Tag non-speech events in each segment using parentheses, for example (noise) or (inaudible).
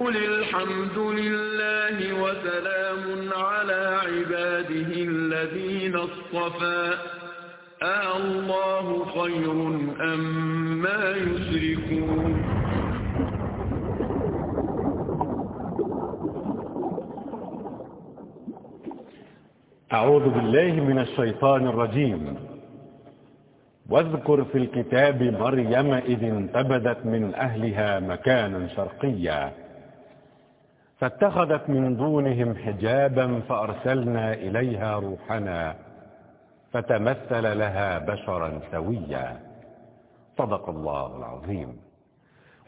قل الحمد لله وسلام على عباده الذين اصطفى آه الله خير أم ما يشركون أعوذ بالله من الشيطان الرجيم. واذكر في الكتاب مريم إذ انتبذت من أهلها مكانا شرقيا فاتخذت من دونهم حجابا فأرسلنا إليها روحنا فتمثل لها بشرا سويا. صدق الله العظيم.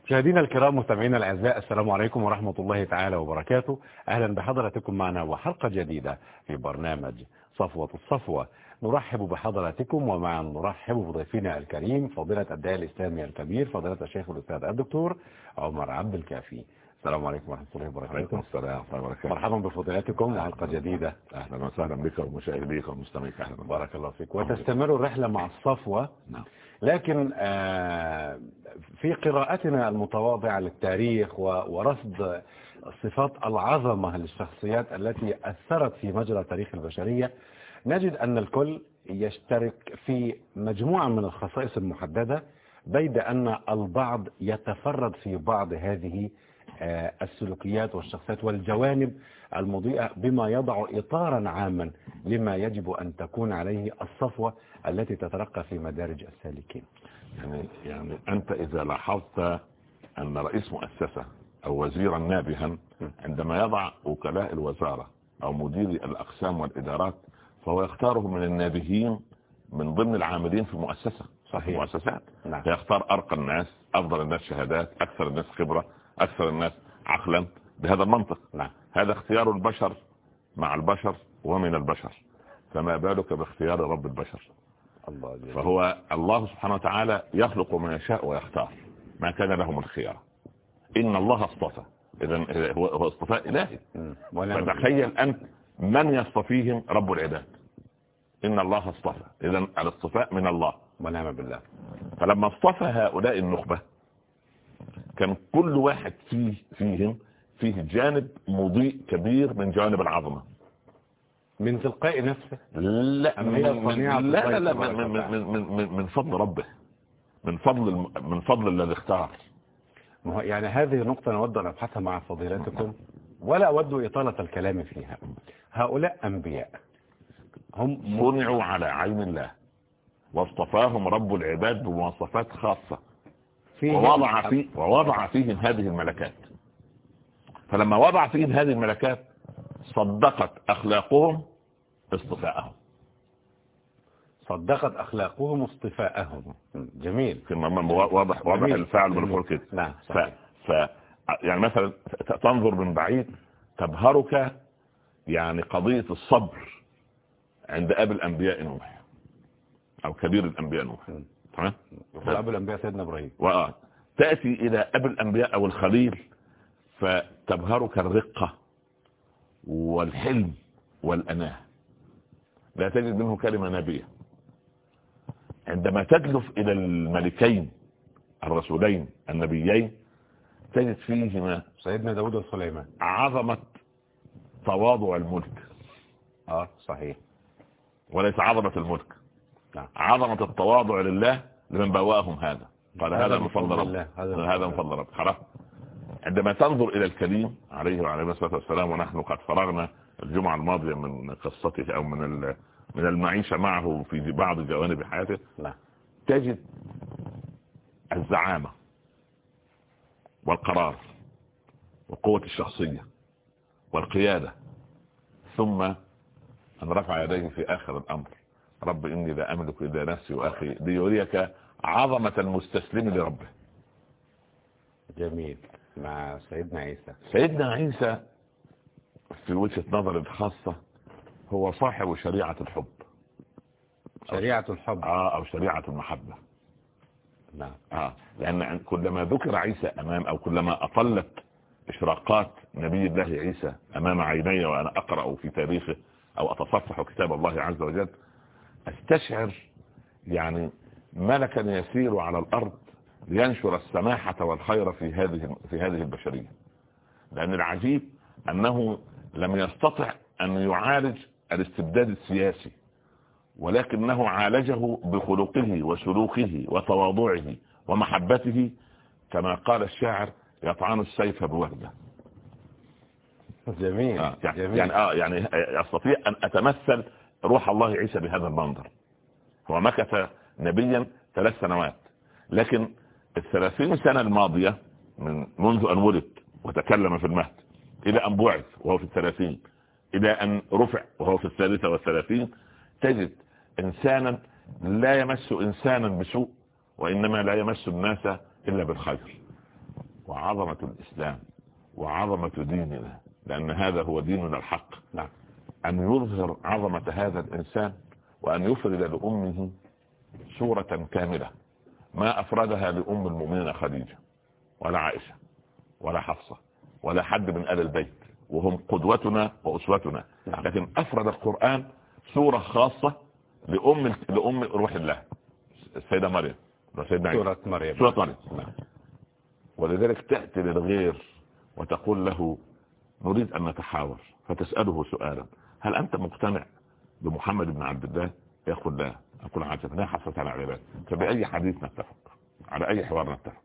مشاهدينا الكرام مستمعينا الأعزاء السلام عليكم ورحمة الله تعالى وبركاته. أهلا بحضراتكم معنا وحلقة جديدة في برنامج صفوة الصفوة. نرحب بحضراتكم ومعا نرحب بضيفنا الكريم فضيلة الداعي الإسلامي الكبير فضيلة الشيخ الأستاذ الدكتور عمر عبد الكافي. السلام عليكم ورحمة الله وبركاته. عليكم السلام ورحمة الله وبركاته. مرحبا بفضيلتكم. وحلقة جديدة أهلا وسهلا بك ومشاهديك ومستمعيك. أهلا بارك الله فيك. وتستمر الرحلة مع الصفوة. نعم. لكن آه، في قراءتنا المتواضعة للتاريخ ورصد صفات العظمة للشخصيات التي أثرت في مجرى تاريخ البشرية نجد أن الكل يشترك في مجموعة من الخصائص المحددة بيد أن البعض يتفرد في بعض هذه آه، السلوكيات والشخصيات والجوانب المضيئة بما يضع إطارا عاما لما يجب أن تكون عليه الصفوة التي تترقى في مدارج السالكين. يعني يعني أنت إذا لاحظت أن رئيس مؤسسة أو وزيرا نابها عندما يضع وكلاء الوزارة أو مدير الأقسام والإدارات فهو يختاره من النابهين من ضمن العاملين في المؤسسة صحيح. المؤسسات نعم. فيختار أرقى الناس أفضل الناس شهادات أكثر الناس خبرة أكثر الناس عقلا بهذا المنطق. نعم. هذا اختيار البشر مع البشر ومن البشر. فما بالك باختيار رب البشر؟ الله فهو الله سبحانه وتعالى يخلق ما يشاء ويختار. ما كان لهم الخيار. إن الله اصطفى. إذا هو اصطفاء إلهي. فتخيل أنت من يصطفيهم رب العباد؟ إن الله اصطفى. إذا الاصطفاء من الله ونعم بالله. فلما اصطفى هؤلاء النخبة كان كل واحد فيه فيهم فيه جانب مضيء كبير من جوانب العظمة. من تلقاء نفسه؟ لا من- لا لا لا من, من؟ من, من, من فضل ربه. من فضل من فضل الذي اختار. يعني هذه نقطة نود أن أبحثها مع فضيلتكم. ولا أود إطالة الكلام فيها. هؤلاء أنبياء. هم صنعوا على عين الله. واصطفاهم رب العباد بمواصفات خاصة. ووضع فيه ووضع فيهم هذه الملكات. فلما وضع فيهم هذه الملكات صدقت أخلاقهم اصطفاءهم. صدقت أخلاقهم اصطفاءهم جميل. واضح واضح. الفعل. بالفعل كده. نعم ف... صحيح. ف يعني مثلا تنظر من بعيد تبهرك يعني قضية الصبر عند أبي الأنبياء نوح أو كبير الأنبياء نوح. تمام؟ أبو الأنبياء سيدنا إبراهيم. وآه. تأتي إلى أبي الأنبياء أو الخليل فتبهرك الرقة والحلم والأناة. لا تجد منه كلمة نبية. عندما تجلف إلى الملكين الرسولين النبيين تجد فيهما سيدنا داود وسليمان. عظمة تواضع الملك. آه صحيح. وليس عظمة الملك. نعم. عظمة التواضع لله لمن بواهم هذا. قال هذا من فضل رب. الله. هذا من فضل رب. خلاص. عندما تنظر إلى الكريم عليه وعلى الصلاة والسلام ونحن قد فرغنا الجمعة الماضية من قصته أو من من المعيشة معه في بعض جوانب حياته نعم. تجد الزعامة. والقرار وقوة الشخصية والقيادة. ثم أن رفع يديه في آخر الأمر. رب إني لا أملك إلا نفسي وأخي ليريك عظمة المستسلم لربه. جميل. مع سيدنا عيسى. سيدنا عيسى في وجهة نظر الخاصة هو صاحب شريعة الحب. شريعة الحب. آه أو شريعة المحبة. نعم. آه. لأن كلما ذكر عيسى أمام أو كلما أطلت إشراقات نبي الله عيسى أمام عيني وأنا أقرأ في تاريخه أو أتصفح كتاب الله عز وجل أستشعر يعني ملكا يسير على الأرض لينشر السماحة والخير في هذه في هذه البشرية. لأن العجيب أنه لم يستطع أن يعالج الاستبداد السياسي ولكنه عالجه بخلقه وسلوكه وتواضعه ومحبته كما قال الشاعر يطعن السيف بوهده جميل آه يعني, جميل. يعني آه يعني أستطيع أن أتمثل روح الله عيسى بهذا المنظر هو مكث نبيا ثلاث سنوات لكن الثلاثين سنة الماضية من منذ أن ولد وتكلم في المهد إلى أن بعث وهو في الثلاثين إلى أن رفع وهو في الثالثة والثلاثين تجد إنسانا لا يمس إنسانا بسوء وإنما لا يمس الناس إلا بالخير. وعظمة الإسلام وعظمة ديننا لأن هذا هو ديننا الحق. نعم. أن يظهر عظمة هذا الإنسان وأن يفرد لأمه صورة كاملة ما أفردها لأم المؤمنين خديجة ولا عائشة ولا حفصة ولا حد من آل البيت. وهم قدوتنا وأسوتنا. نعم. لكن أفرد القرآن صورة خاصة لأم لأم روح الله. السيدة مريم. سيدنا سورة مريم. سورة مريم. نعم. ولذلك تأتي للغير وتقول له نريد أن نتحاور. فتسأله سؤالا. هل أنت مقتنع بمحمد بن عبد الله؟ يقول لا. أقول عجب لا حسرة على عباد فبأي حديث نتفق؟ على أي حوار نتفق.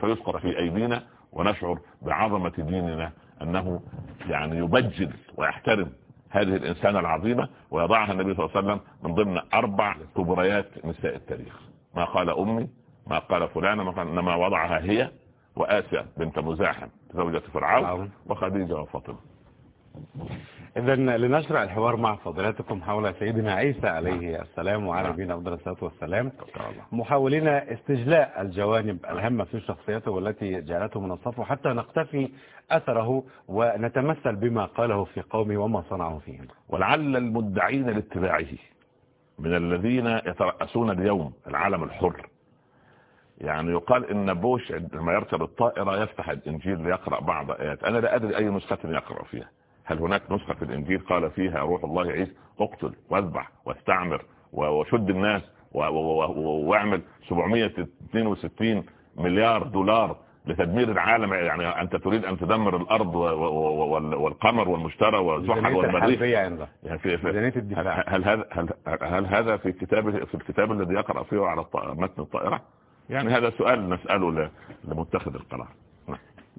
فيسقط في أيدينا ونشعر بعظمة ديننا أنه يعني يبجل ويحترم هذه الإنسانة العظيمة ويضعها النبي صلى الله عليه وسلم من ضمن أربع كبريات نساء التاريخ ما قال أمي ما قال فلانة ما قال إنما وضعها هي وآسيا بنت مزاحم زوجة فرعون فرعون. وخديجة وفاطمة إذا لنشرع الحوار مع فضيلتكم حول سيدنا عيسى عليه السلام وعلى نبينا أفضل الصلاة والسلام. محاولين استجلاء الجوانب الهامة في شخصيته والتي جعلته من الصفو حتى نقتفي أثره ونتمثل بما قاله في قومه وما صنعه فيهم. ولعل المدعين لاتباعه من الذين يترأسون اليوم العالم الحر. يعني يقال إن بوش عندما يركب الطائرة يفتح الإنجيل ليقرأ بعض آيات. أنا لا أدري أي نسخة يقرأ فيها. هل هناك نسخة في الإنجيل قال فيها روح الله عيسى اقتل واذبح واستعمر وشد الناس واعمل 762 مليار دولار لتدمير العالم؟ يعني أنت تريد أن تدمر الأرض والقمر والمشتري والزحل والمريخ يعني هل هذا هل, هل هذا في كتاب في الكتاب الذي يقرأ فيه على متن الطائرة؟ يعني هذا سؤال نسأله ل- لمتخذ القرار.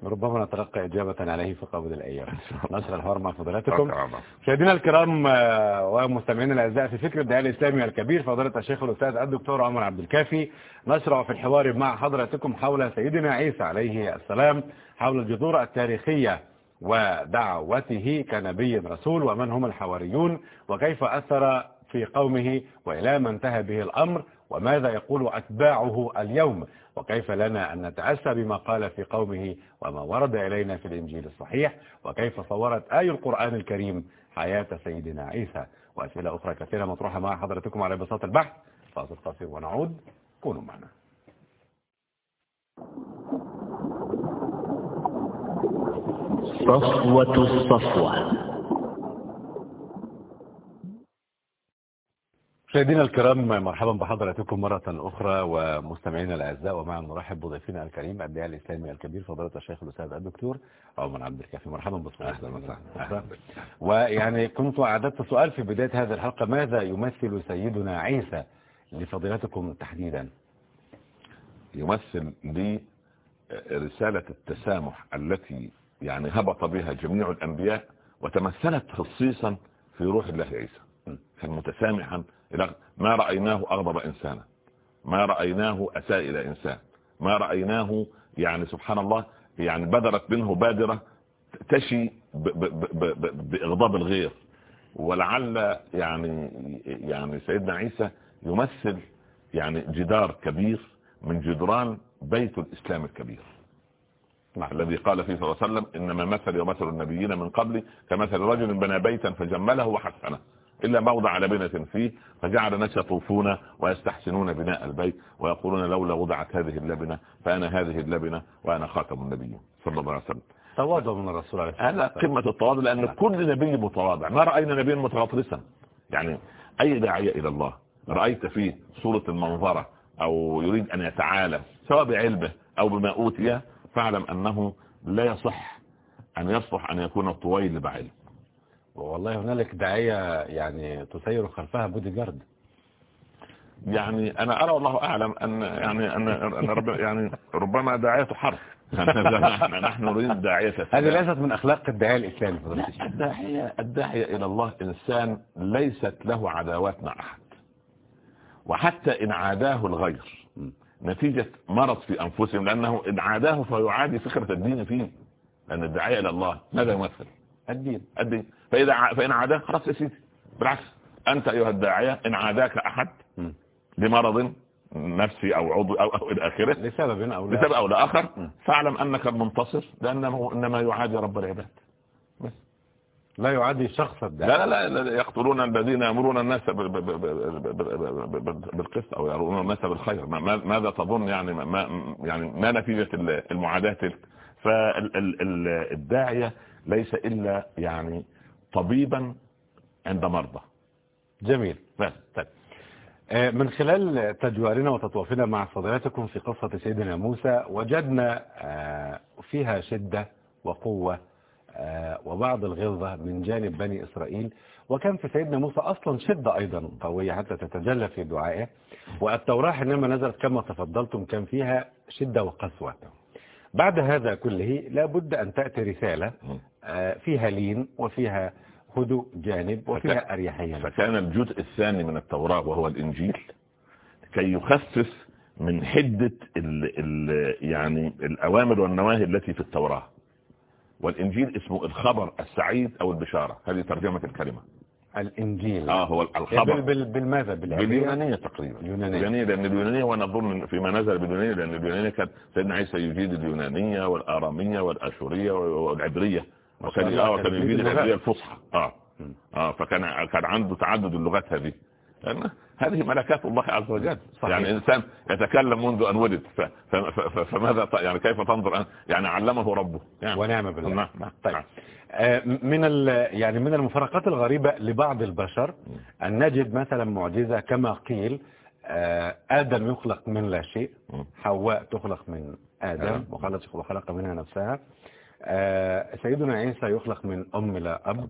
ربما نتلقى إجابة عليه في قبل الأيام. (laughs) نشر الحوار مع شكراً. مشاهدينا الكرام آه، ومستمعينا الأعزاء في فكر الدعاء الإسلامي الكبير فضيلة الشيخ الأستاذ الدكتور عمر عبد الكافي. نشرع في الحوار مع حضراتكم حول سيدنا عيسى عليه السلام حول الجذور التاريخية ودعوته كنبي رسول ومن هم الحواريون وكيف أثر في قومه وإلى ما انتهى به الأمر وماذا يقول أتباعه اليوم. وكيف لنا أن نتأسى بما قال في قومه وما ورد إلينا في الإنجيل الصحيح وكيف صورت آي القرآن الكريم حياة سيدنا عيسى. وأسئلة أخرى كثيرة مطروحة مع حضرتكم على بساط البحث. فاصل قصير ونعود. كونوا معنا. صفوة الصفوة. مشاهدينا الكرام مرحبا بحضراتكم مرة أخرى ومستمعينا الأعزاء ومع نرحب بضيفنا الكريم الداعي الإسلامي الكبير فضيلة الشيخ الأستاذ الدكتور عمر عبد الكافي. مرحبا بكم ويعني كنت أعددت سؤال في بداية هذه الحلقة ماذا يمثل سيدنا عيسى لفضيلتكم تحديدا؟ يمثل لي رسالة التسامح التي يعني هبط بها جميع الأنبياء وتمثلت خصيصا في روح الله عيسى كان متسامحا ما رأيناه أغضب إنسانا. ما رأيناه أساء إلى إنسان. ما رأيناه يعني سبحان الله يعني بدرت منه بادرة تشي بإغضاب الغير. ولعل يعني يعني سيدنا عيسى يمثل يعني جدار كبير من جدران بيت الإسلام الكبير. الذي قال فيه صلى الله عليه وسلم إنما مثل ومثل النبيين من قبل كمثل رجل بنى بيتا فجمله وحسنه. إلا موضع لبنة فيه فجعل الناس يطوفون ويستحسنون بناء البيت ويقولون لولا وضعت هذه اللبنة فأنا هذه اللبنة وأنا خاتم النبيين صلى الله عليه وسلم. تواضع من الرسول عليه الصلاة هذا والسلام. قمة التواضع لأن كل نبي متواضع. ما رأينا نبيا متغطرسا. يعني أي داعية إلى الله؟ رأيت فيه صورة المنظرة أو يريد أن يتعالى سواء بعلمه أو بما أوتي فاعلم أنه لا يصح أن يصلح أن يكون طويل بعلم. والله هنالك داعية يعني تسير خلفها بودي جارد يعني أنا أرى والله أعلم أن يعني أن رب يعني ربما داعية حرف نحن نريد داعية هذه ليست من أخلاق الداعية الإسلامي. الداعية الداعية إلى الله إنسان ليست له عداوات مع أحد. وحتى إن عاداه الغير نتيجة مرض في أنفسهم لأنه إن عاداه فيعادي فكرة الدين فيه لأن الداعية إلى الله ماذا يمثل الدين الدين. فإذا فإن عاداه خلاص يا سيدي. بالعكس أنت أيها الداعية إن عاداك أحد لمرض نفسي أو عضو أو, أو إلى آخره. لسبب أو لسبب أو لاخر فاعلم أنك المنتصر لأنه إنما يعادي رب العباد. بس. لا يعادي شخص لا لا لا يقتلون الذين يأمرون الناس بالقسط أو يأمرون الناس بالخير. ماذا تظن يعني؟ ما يعني ما نتيجة المعاداة تلك؟ فالداعيه ليس إلا يعني طبيبا عند مرضى. جميل. بس طيب. آه، من خلال تجوارنا وتطوافنا مع فضيلتكم في قصة سيدنا موسى وجدنا آه، فيها شدة وقوة آه، وبعض الغلظة من جانب بني إسرائيل. وكان في سيدنا موسى أصلا شدة أيضا قوية حتى تتجلى في دعائه. والتوراة حينما نزلت كما تفضلتم كان فيها شدة وقسوة. بعد هذا كله لابد أن تأتي رسالة فيها لين وفيها هدوء جانب وفيها أريحية. فكان الجزء الثاني من التوراة وهو الإنجيل كي يخفف من حدة ال ال يعني الأوامر والنواهي التي في التوراة. والإنجيل اسمه الخبر السعيد أو البشارة. هذه ترجمة الكلمة. الإنجيل. آه هو الخبر. بال بالماذا باليونانية تقريبا. اليونانية. لأن اليونانية وأنا أظن فيما نزل باليونانية لأن اليونانية كانت سيدنا عيسى يجيد اليونانية والآرامية والأشورية والعبرية. وكان آه وكان يجيد العبرية الفصحى. آه. آه فكان كان عنده تعدد اللغات هذه. هذه ملكات الله عز وجل. صحيح. يعني إنسان يتكلم منذ أن ولد. فماذا يعني كيف تنظر يعني علمه ربه. يعني ونعم بالله. نعم. نعم. طيب. نعم. آه، من يعني من المفارقات الغريبة لبعض البشر أن نجد مثلا معجزة كما قيل آه، آدم يخلق من لا شيء حواء تخلق من آدم وخلق منها نفسها. آه، سيدنا عيسى يخلق من أم لا أب.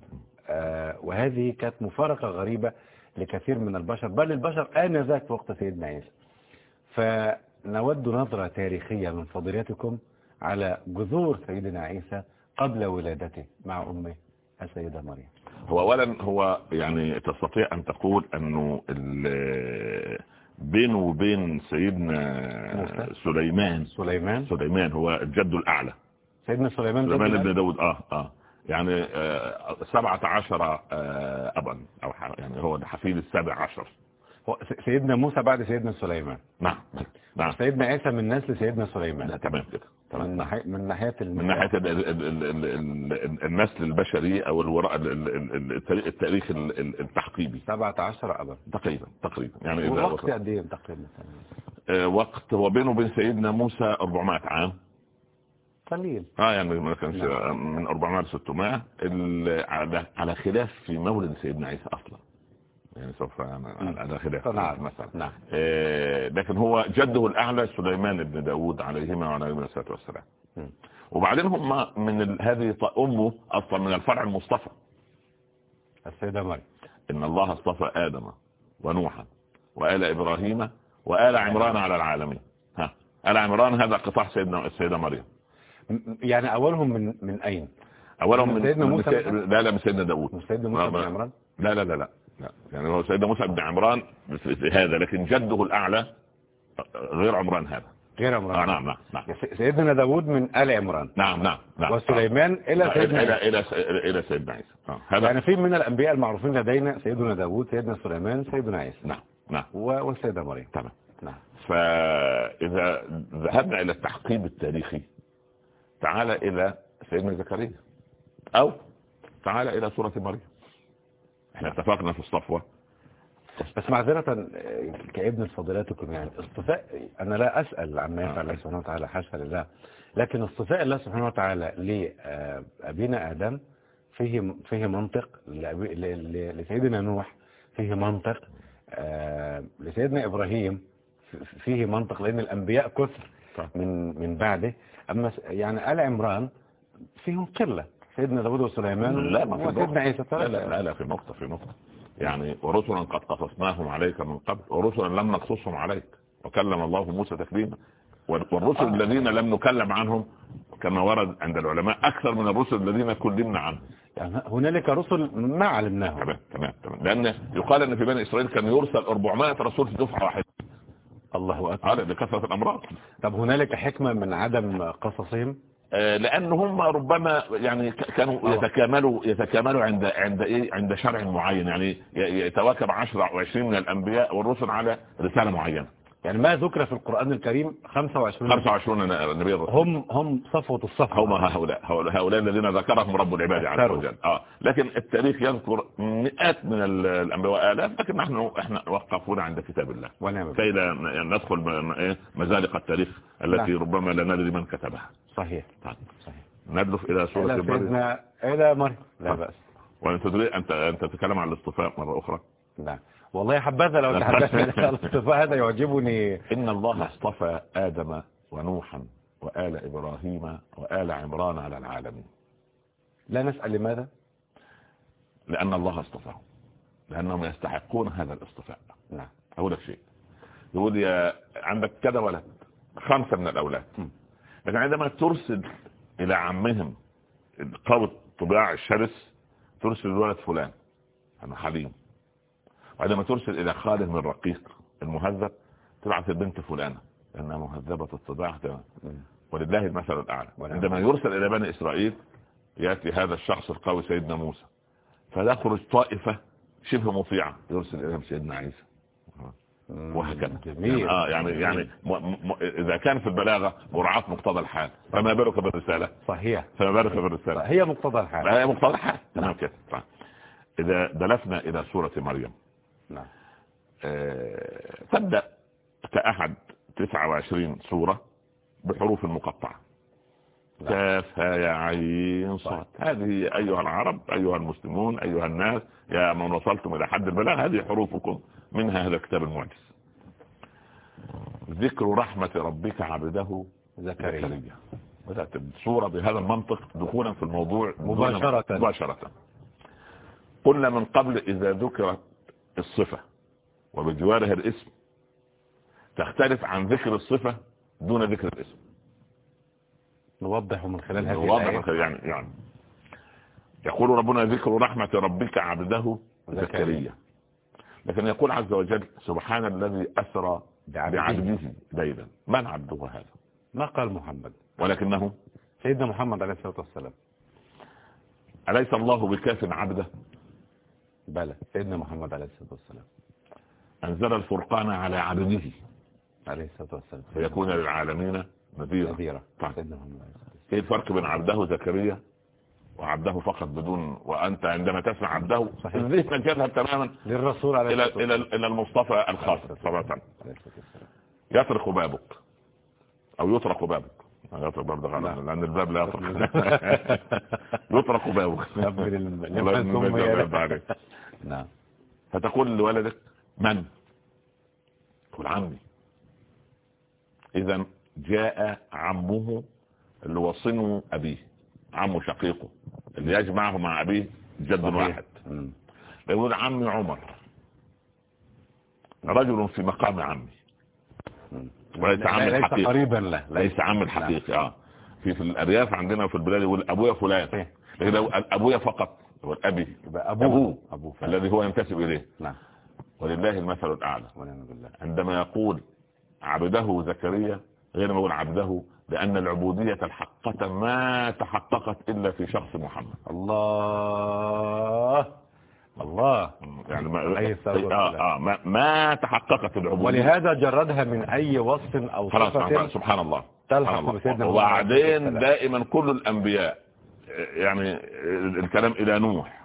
آه، وهذه كانت مفارقة غريبة لكثير من البشر بل البشر آنذاك في وقت سيدنا عيسى. فنود نظرة تاريخية من فضيلتكم على جذور سيدنا عيسى قبل ولادته مع أمه السيدة مريم. هو أولا هو يعني تستطيع أن تقول أنه بينه وبين سيدنا سليمان سليمان. سليمان هو الجد الأعلى. سيدنا سليمان سليمان بن داود آه آه. يعني آه سبعة عشر آه أبا. أو يعني هو الحفيد السابع عشر. سيدنا موسى بعد سيدنا سليمان. نعم نعم. سيدنا عيسى من نسل سيدنا سليمان. تمام كده من ناحية من ناحية من ناحية النسل البشري أو الوراء التاريخ التحقيبي. 17 ابا. تقريبا تقريبا. يعني وقت قد إيه تقريبا آه، وقت هو بينه وبين سيدنا موسى 400 عام. قليل. آه يعني ما كانش نعم. من 400 ل 600 على خلاف في مولد سيدنا عيسى أصلا. يعني سوف على خلاف. نعم مثلا. نعم. آه لكن هو جده الأعلى سليمان بن داود عليهما وعلى الصلاة والسلام. وبعدين هم من هذه أمه أصلا من الفرع المصطفى. السيدة مريم. إن الله اصطفى آدم ونوحا وآل إبراهيم وآل عمران على العالمين. ها. آل عمران هذا قطاع سيدنا السيده مريم. يعني أولهم من من أين؟ أولهم من سيدنا موسى لا لا من سيدنا داوود. من سيدنا موسى بن عمران؟ لا لا لا لا يعني هو سيدنا موسى بن عمران في هذا لكن جده الأعلى غير عمران هذا. غير عمران. آه نعم نعم نعم. سيدنا داوود من آل عمران. نعم نعم نعم. وسليمان إلى سيدنا إلى إلى إلى سيدنا عيسى. آه. هذا يعني في من الأنبياء المعروفين لدينا سيدنا داوود سيدنا سليمان سيدنا عيسى. نعم نعم. والسيدة مريم. تمام. نعم. فإذا ذهبنا إلى التحقيق التاريخي تعال إلى سيدنا زكريا. أو تعال إلى سورة مريم. إحنا اتفقنا في الصفوة. بس معذرة كابن الفضلاتكم يعني اصطفاء أنا لا أسأل عما يفعل الله سبحانه وتعالى حاشا لله لكن اصطفاء الله سبحانه وتعالى لأبينا آدم فيه فيه منطق لسيدنا نوح فيه منطق لسيدنا إبراهيم فيه منطق لأن الأنبياء كثر صح. من من بعده. أما س- يعني آل عمران فيهم قلة. سيدنا داوود وسليمان لا ما في وسيدنا نقطة. عيسى لا لا لا, لا في نقطة في نقطة يعني ورسلا قد قصصناهم عليك من قبل ورسلا لم نقصصهم عليك. وكلم الله موسى تكليما. وال- والرسل آه. الذين لم نكلم عنهم كما ورد عند العلماء أكثر من الرسل الذين كلمنا عنهم. يعني هنالك رسل ما علمناهم. تمام تمام تمام. لأن يقال إن في بني إسرائيل كان يرسل 400 رسول في دفعة واحدة. الله أكبر. هذا لكثره الأمراض. طب هنالك حكمة من عدم قصصهم؟ آه، لأن هم ربما يعني كانوا. يتكاملوا يتكاملوا عند عند إيه؟ عند شرع معين. يعني يتواكب 10 أو 20 من الأنبياء والرسل على رسالة معينة. يعني ما ذكر في القرآن الكريم 25 25 نبي. هم هم صفوة الصفوه هم هؤلاء هؤلاء هؤلاء الذين ذكرهم رب العباد عز. وجل. آه. لكن التاريخ يذكر مئات من ال- الأنبياء والاف لكن نحن إحنا وقفونا عند كتاب الله. كي لا ن- ندخل إيه، مزالق التاريخ التي نعم. ربما لا ندري من كتبها. صحيح. طيب. صحيح. ندلف إلى سورة إلى مريم سيدنا إلى مريم. لا آه. بأس. وأنت تدري انت انت تتكلم عن الاصطفاء مرة أخرى؟ نعم. والله حبذا لو (laughs) تحدثنا الاصطفاء (laughs) هذا يعجبني. إن الله اصطفى آدم ونوحا وآل إبراهيم وآل عمران على العالمين. لا نسأل لماذا؟ لأن الله اصطفاهم لأنهم يستحقون هذا الاصطفاء. نعم. أقول لك شيء. يقول يا عندك كذا ولد. خمسة من الأولاد. م. لكن عندما ترسل إلى عمهم قوي الطباع الشرس ترسل الولد فلان. أنا حليم. وعندما ترسل إلى خاله من رقيق المهذب تبعث البنت فلانة لأنها مهذبة الطباع تمام. ولله المثل الأعلى. عندما يرسل إلى بني إسرائيل يأتي هذا الشخص القوي سيدنا موسى. فتخرج طائفة شبه مطيعة يرسل إليهم سيدنا عيسى. وهكذا. جميل. يعني آه يعني يعني م م إذا كان في البلاغة مراعاة مقتضى الحال. فما بالك بالرسالة؟ صحيح. فما بالك بالرسالة؟ هي مقتضى الحال. هي مقتضى الحال. تمام كده. طيب. إذا دلفنا إلى سورة مريم. نعم. آه، تبدأ كأحد 29 سورة بحروف مقطعة. نعم. كاف يا عين صاد. هذه أيها العرب أيها المسلمون أيها الناس يا من وصلتم إلى حد البلاغ هذه حروفكم منها هذا الكتاب المعجز. ذكر رحمة ربك عبده زكريا. زكريا. بدأت الصورة بهذا المنطق دخولا في الموضوع مباشرة. مباشرة. قلنا من قبل إذا ذكرت الصفة وبجوارها الاسم تختلف عن ذكر الصفة دون ذكر الاسم. نوضح من خلال هذه الآية. يعني يعني. يقول ربنا ذكر رحمة ربك عبده زكريا. لكن يقول عز وجل سبحان الذي أسرى بعبده. بعبده ليلا. من عبده هذا؟ ما قال محمد؟ ولكنه سيدنا محمد عليه الصلاة والسلام. أليس الله بكاف عبده؟ بلى سيدنا محمد عليه الصلاة والسلام. أنزل الفرقان على عبده عليه الصلاة والسلام. فيكون للعالمين نذيرا. نذيرا. سيدنا محمد عليه الصلاة والسلام. إيه الفرق بين عبده زكريا وعبده فقط بدون وأنت عندما تسمع عبده صحيح. ذهنك يذهب تماما للرسول عليه إلى الصلاة إلى إلى المصطفى الخاص صلاه يطرق بابك أو يطرق بابك. يطرق باب ده غلط. لأن الباب لا يطرق. (laughs) يطرق بابك. (laughs) نعم. فتقول لولدك من؟ تقول عمي. إذا جاء عمه اللي هو صنو أبيه عمه شقيقه اللي يجمعه مع أبيه جد. واحد. يقول عمي عمر. رجل في مقام عمي. وليس عمي ليس الحقيقي. قريبا له. ليس عمي الحقيقي آه. في في الأرياف عندنا في البلاد يقول أبويا فلان. لكن لو أبويا فقط. هو الابي يبقى أبوه أبوه. أبوه. الذي هو ينتسب إليه نعم ولله المثل الأعلى ونعم بالله عندما يقول عبده زكريا غير ما يقول عبده لأن العبودية الحقة ما تحققت إلا في شخص محمد الله الله يعني ما, والسلام. آه آه ما, ما تحققت العبودية ولهذا جردها من أي وصف أو صفة سبحان الله تلحق سبحان الله. وبعدين. دائما كل الأنبياء يعني الكلام إلى نوح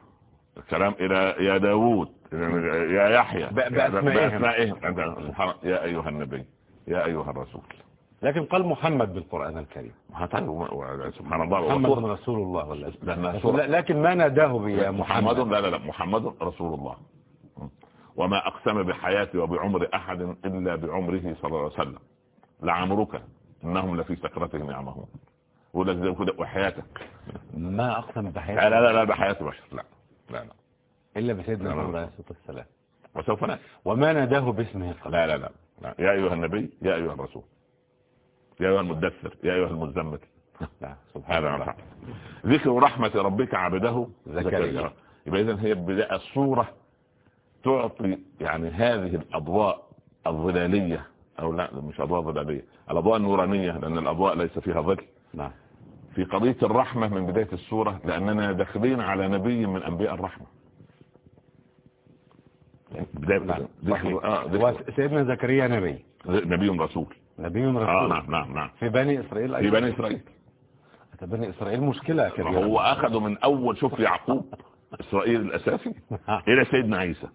الكلام إلى يا داوود يا يحيى. بأسمائهم. يا أيها النبي يا أيها الرسول. لكن قال محمد بالقرآن الكريم. سبحان الله. محمد رسول الله ولا لكن ما ناداه بيا محمد؟ محمد لا لا لا. محمد رسول الله. وما أقسم بحياتي وبعمر أحد إلا بعمره صلى الله عليه وسلم. لعمرك إنهم لفي سكرتهم يعمهون. يقول لك زي كده وحياتك. ما أقسم لا بحياته لا لا, لا بحياة بشر. لا لا لا. إلا بسيدنا. محمد عليه الصلاة والسلام. وسوف نأتي. وما ناداه باسمه قبل لا لا لا لا. يا أيها النبي يا أيها الرسول. يا أيها المدثر يا أيها المزمل لا سبحان الله. ذكر رحمة ربك عبده زكريا. يبقى إذن هي بداية الصورة تعطي يعني هذه الأضواء الظلالية أو لا مش أضواء ظلالية الأضواء النورانية لأن الأضواء ليس فيها ظل. نعم. في قضية الرحمة من بداية السورة لأننا داخلين على نبي من أنبياء الرحمة. يعني آه سيدنا زكريا نبي. نبي رسول. نبي آه رسول نعم نعم نعم. في بني إسرائيل في أيضا. بني إسرائيل. في بني إسرائيل مشكلة كبيرة هو أخذوا من أول شوف يعقوب إسرائيل الأساسي (laughs) إلى سيدنا عيسى.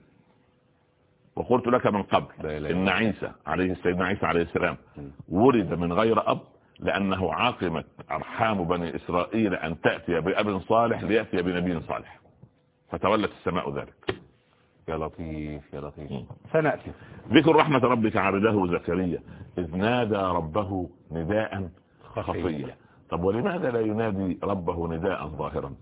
وقلت لك من قبل إن عيسى عليه سيدنا عيسى عليه السلام ولد من غير أب لأنه عاقمت أرحام بني إسرائيل أن تأتي بأب صالح ليأتي بنبي صالح. فتولت السماء ذلك. يا لطيف يا لطيف. سنأتي. ذكر رحمة ربك عبده زكريا. إذ نادى ربه نداء خفيا. طب ولماذا لا ينادي ربه نداء ظاهرا؟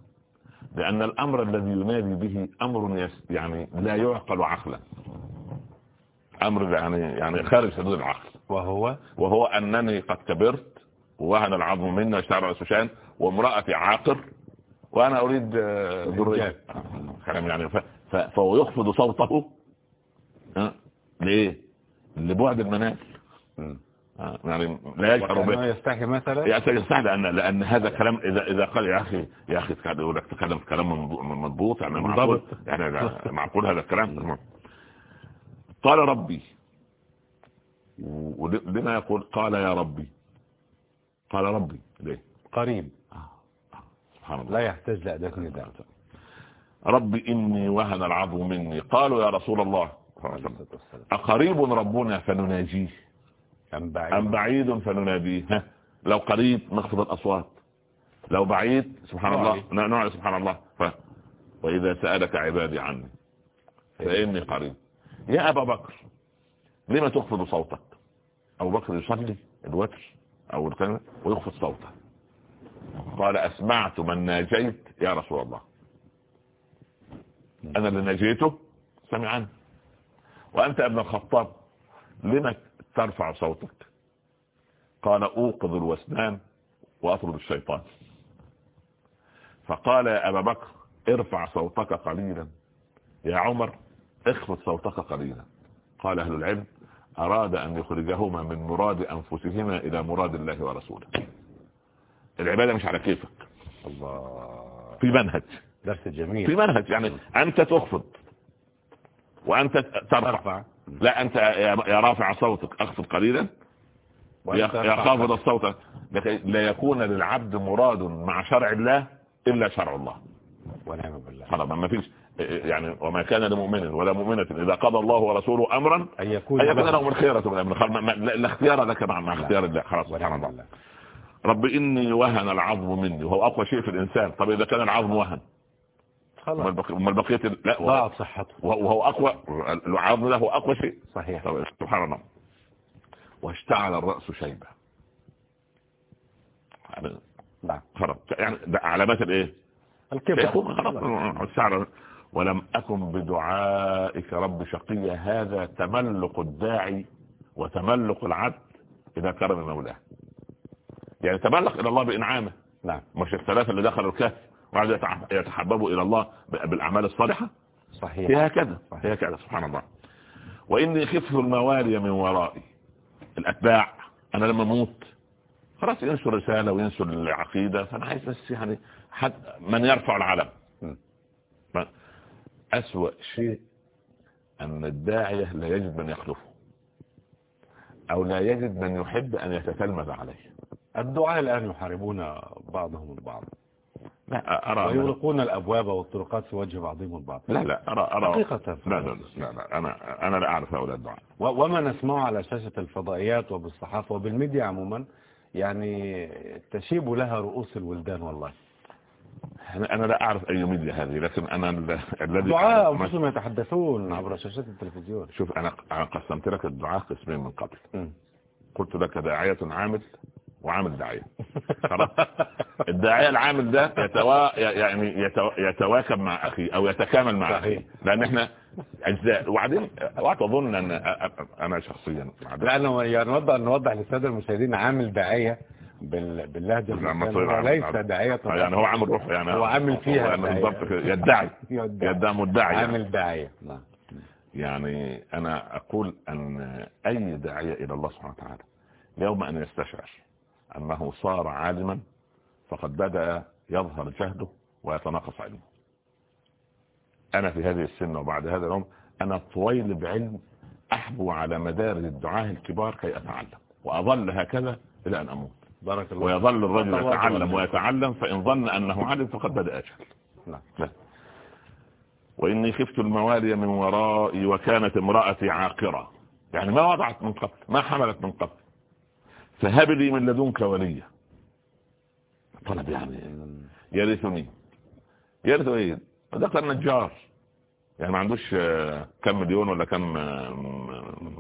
لأن الأمر الذي ينادي به أمر يعني لا يعقل عقلا. أمر يعني يعني خارج حدود العقل. وهو؟ وهو أنني قد كبرت ووهن العظم مني واشتعل رأس وامرأتي عاقر وأنا أريد آه، ذرية. كلام يعني فهو يخفض صوته ها؟ ليه لبعد المنال. آه، يعني لا يشعر به يستحي مثلا سعد لأن لأن هذا كلام إذا إذا قال يا أخي يا أخي يقول لك تكلم في كلام مضبوط يعني معقول. يعني معقول هذا الكلام قال ربي ولما يقول قال يا ربي قال ربي. ليه؟ قريب. سبحان الله. لا يحتاج لأداة نداء ربي إني وهن العظم مني. قالوا يا رسول الله. أقريب ربنا فنناجيه. أم بعيد؟ أم بعيد فنناديه. لو قريب نخفض الأصوات. لو بعيد سبحان الله. بعيد. ن- نوع سبحان الله. ف... وإذا سألك عبادي عني فإني قريب. يا أبا بكر لما تخفض صوتك؟ أبو بكر يصلي الوتر. أو الكلمة ويخفض صوته. قال أسمعت من ناجيت يا رسول الله. أنا اللي ناجيته؟ سمعني وأنت ابن الخطاب لما ترفع صوتك؟ قال أوقظ الوسنان وأطرد الشيطان. فقال يا أبا بكر ارفع صوتك قليلا. يا عمر اخفض صوتك قليلا. قال أهل العلم أراد أن يخرجهما من مراد أنفسهما إلى مراد الله ورسوله. العبادة مش على كيفك. الله. في منهج. درس في جميل منهج. يعني أنت تخفض وأنت ترفع. لا أنت يا رافع صوتك. أخفض قليلا. يا. خافض الصوت لكي لا يكون للعبد مراد مع شرع الله إلا شرع الله. ونعم بالله. خلاص ما فيش. يعني وما كان لمؤمن ولا مؤمنة إذا قضى الله ورسوله أمرا أن يكون أن يكون له- لهم الخيرة من الأمر. لا اختيار لك مع مع لا. اختيار الله. خلاص سبحان الله. رب إني وهن العظم مني. وهو أقوى شيء في الإنسان. طب إذا كان العظم وهن؟ خلاص. أمال بقي- أمال بقية ال- لا وهو- ضاعت صحته وهو أقوى العظم هو أقوى شيء. صحيح. سبحان الله. واشتعل الرأس شيبة. يعني نعم. خلاص يعني علامات الإيه؟ الكبر. اشتعل ولم أكن بدعائك رب شقيا هذا تملق الداعي وتملق العبد إذا كرم مولاه. يعني تملق إلى الله بإنعامه. نعم. مش الثلاثة اللي دخلوا الكهف يتع- يتحببوا إلى الله بالأعمال الصالحة؟ صحيح. هي هكذا هي هكذا سبحان الله. وإني خفت الموالي من ورائي. الأتباع. أنا لما أموت. خلاص ينشر رسالة وينشر العقيدة. فأنا عايز بس يعني حد من يرفع العلم. أسوأ شيء أن الداعية لا يجد من يخلفه أو لا يجد من يحب أن يتتلمذ عليه. الدعاء الآن يحاربون بعضهم البعض. لا أرى ويغلقون الأبواب والطرقات في وجه بعضهم البعض. لا لا أرى أرى. حقيقة. لا لا لا, لا أنا أنا لا أعرف هؤلاء الدعاء. وما نسمعه على شاشة الفضائيات وبالصحافة وبالميديا عموما يعني تشيب لها رؤوس الولدان والله. أنا أنا لا أعرف أي ميديا هذه لكن أنا ال- الذي دعاء ما- أنفسهم يتحدثون عبر شاشات التلفزيون. شوف أنا أنا قسمت لك الدعاء قسمين من قبل. م. قلت لك داعية عامل وعامل داعية. (laughs) خلاص. الداعية العامل ده يتوا... يعني يتوا... يتواكب مع أخي أو يتكامل مع أخي. لأن إحنا أجزاء. وبعدين أظن أن أنا شخصيا لأنه يعني نوضح نوضح للسادة المشاهدين عامل داعية. باللهجة ليس داعية يعني هو عامل روح يعني هو عامل فيها يعني بالضبط يدعي (laughs) يدعي. مدعي عامل داعية نعم. يعني أنا أقول أن أي داعية إلى الله سبحانه وتعالى يوم أن يستشعر أنه صار عالما فقد بدأ يظهر جهده ويتناقص علمه. أنا في هذه السن وبعد هذا اليوم أنا طويل بعلم أحبو على مدار الدعاة الكبار كي أتعلم وأظل هكذا إلى أن أموت. بارك الله ويظل الرجل يتعلم ويتعلم فإن ظن أنه علم فقد بدأ أجهل نعم. لا وإني خفت الموالي من ورائي وكانت امرأتي عاقرة. يعني ما وضعت من قبل ما حملت من قبل. فهب لي من لدنك وليا. طلب يعني يرثني. يرث إيه ده كان نجار يعني ما عندوش كم مليون ولا كم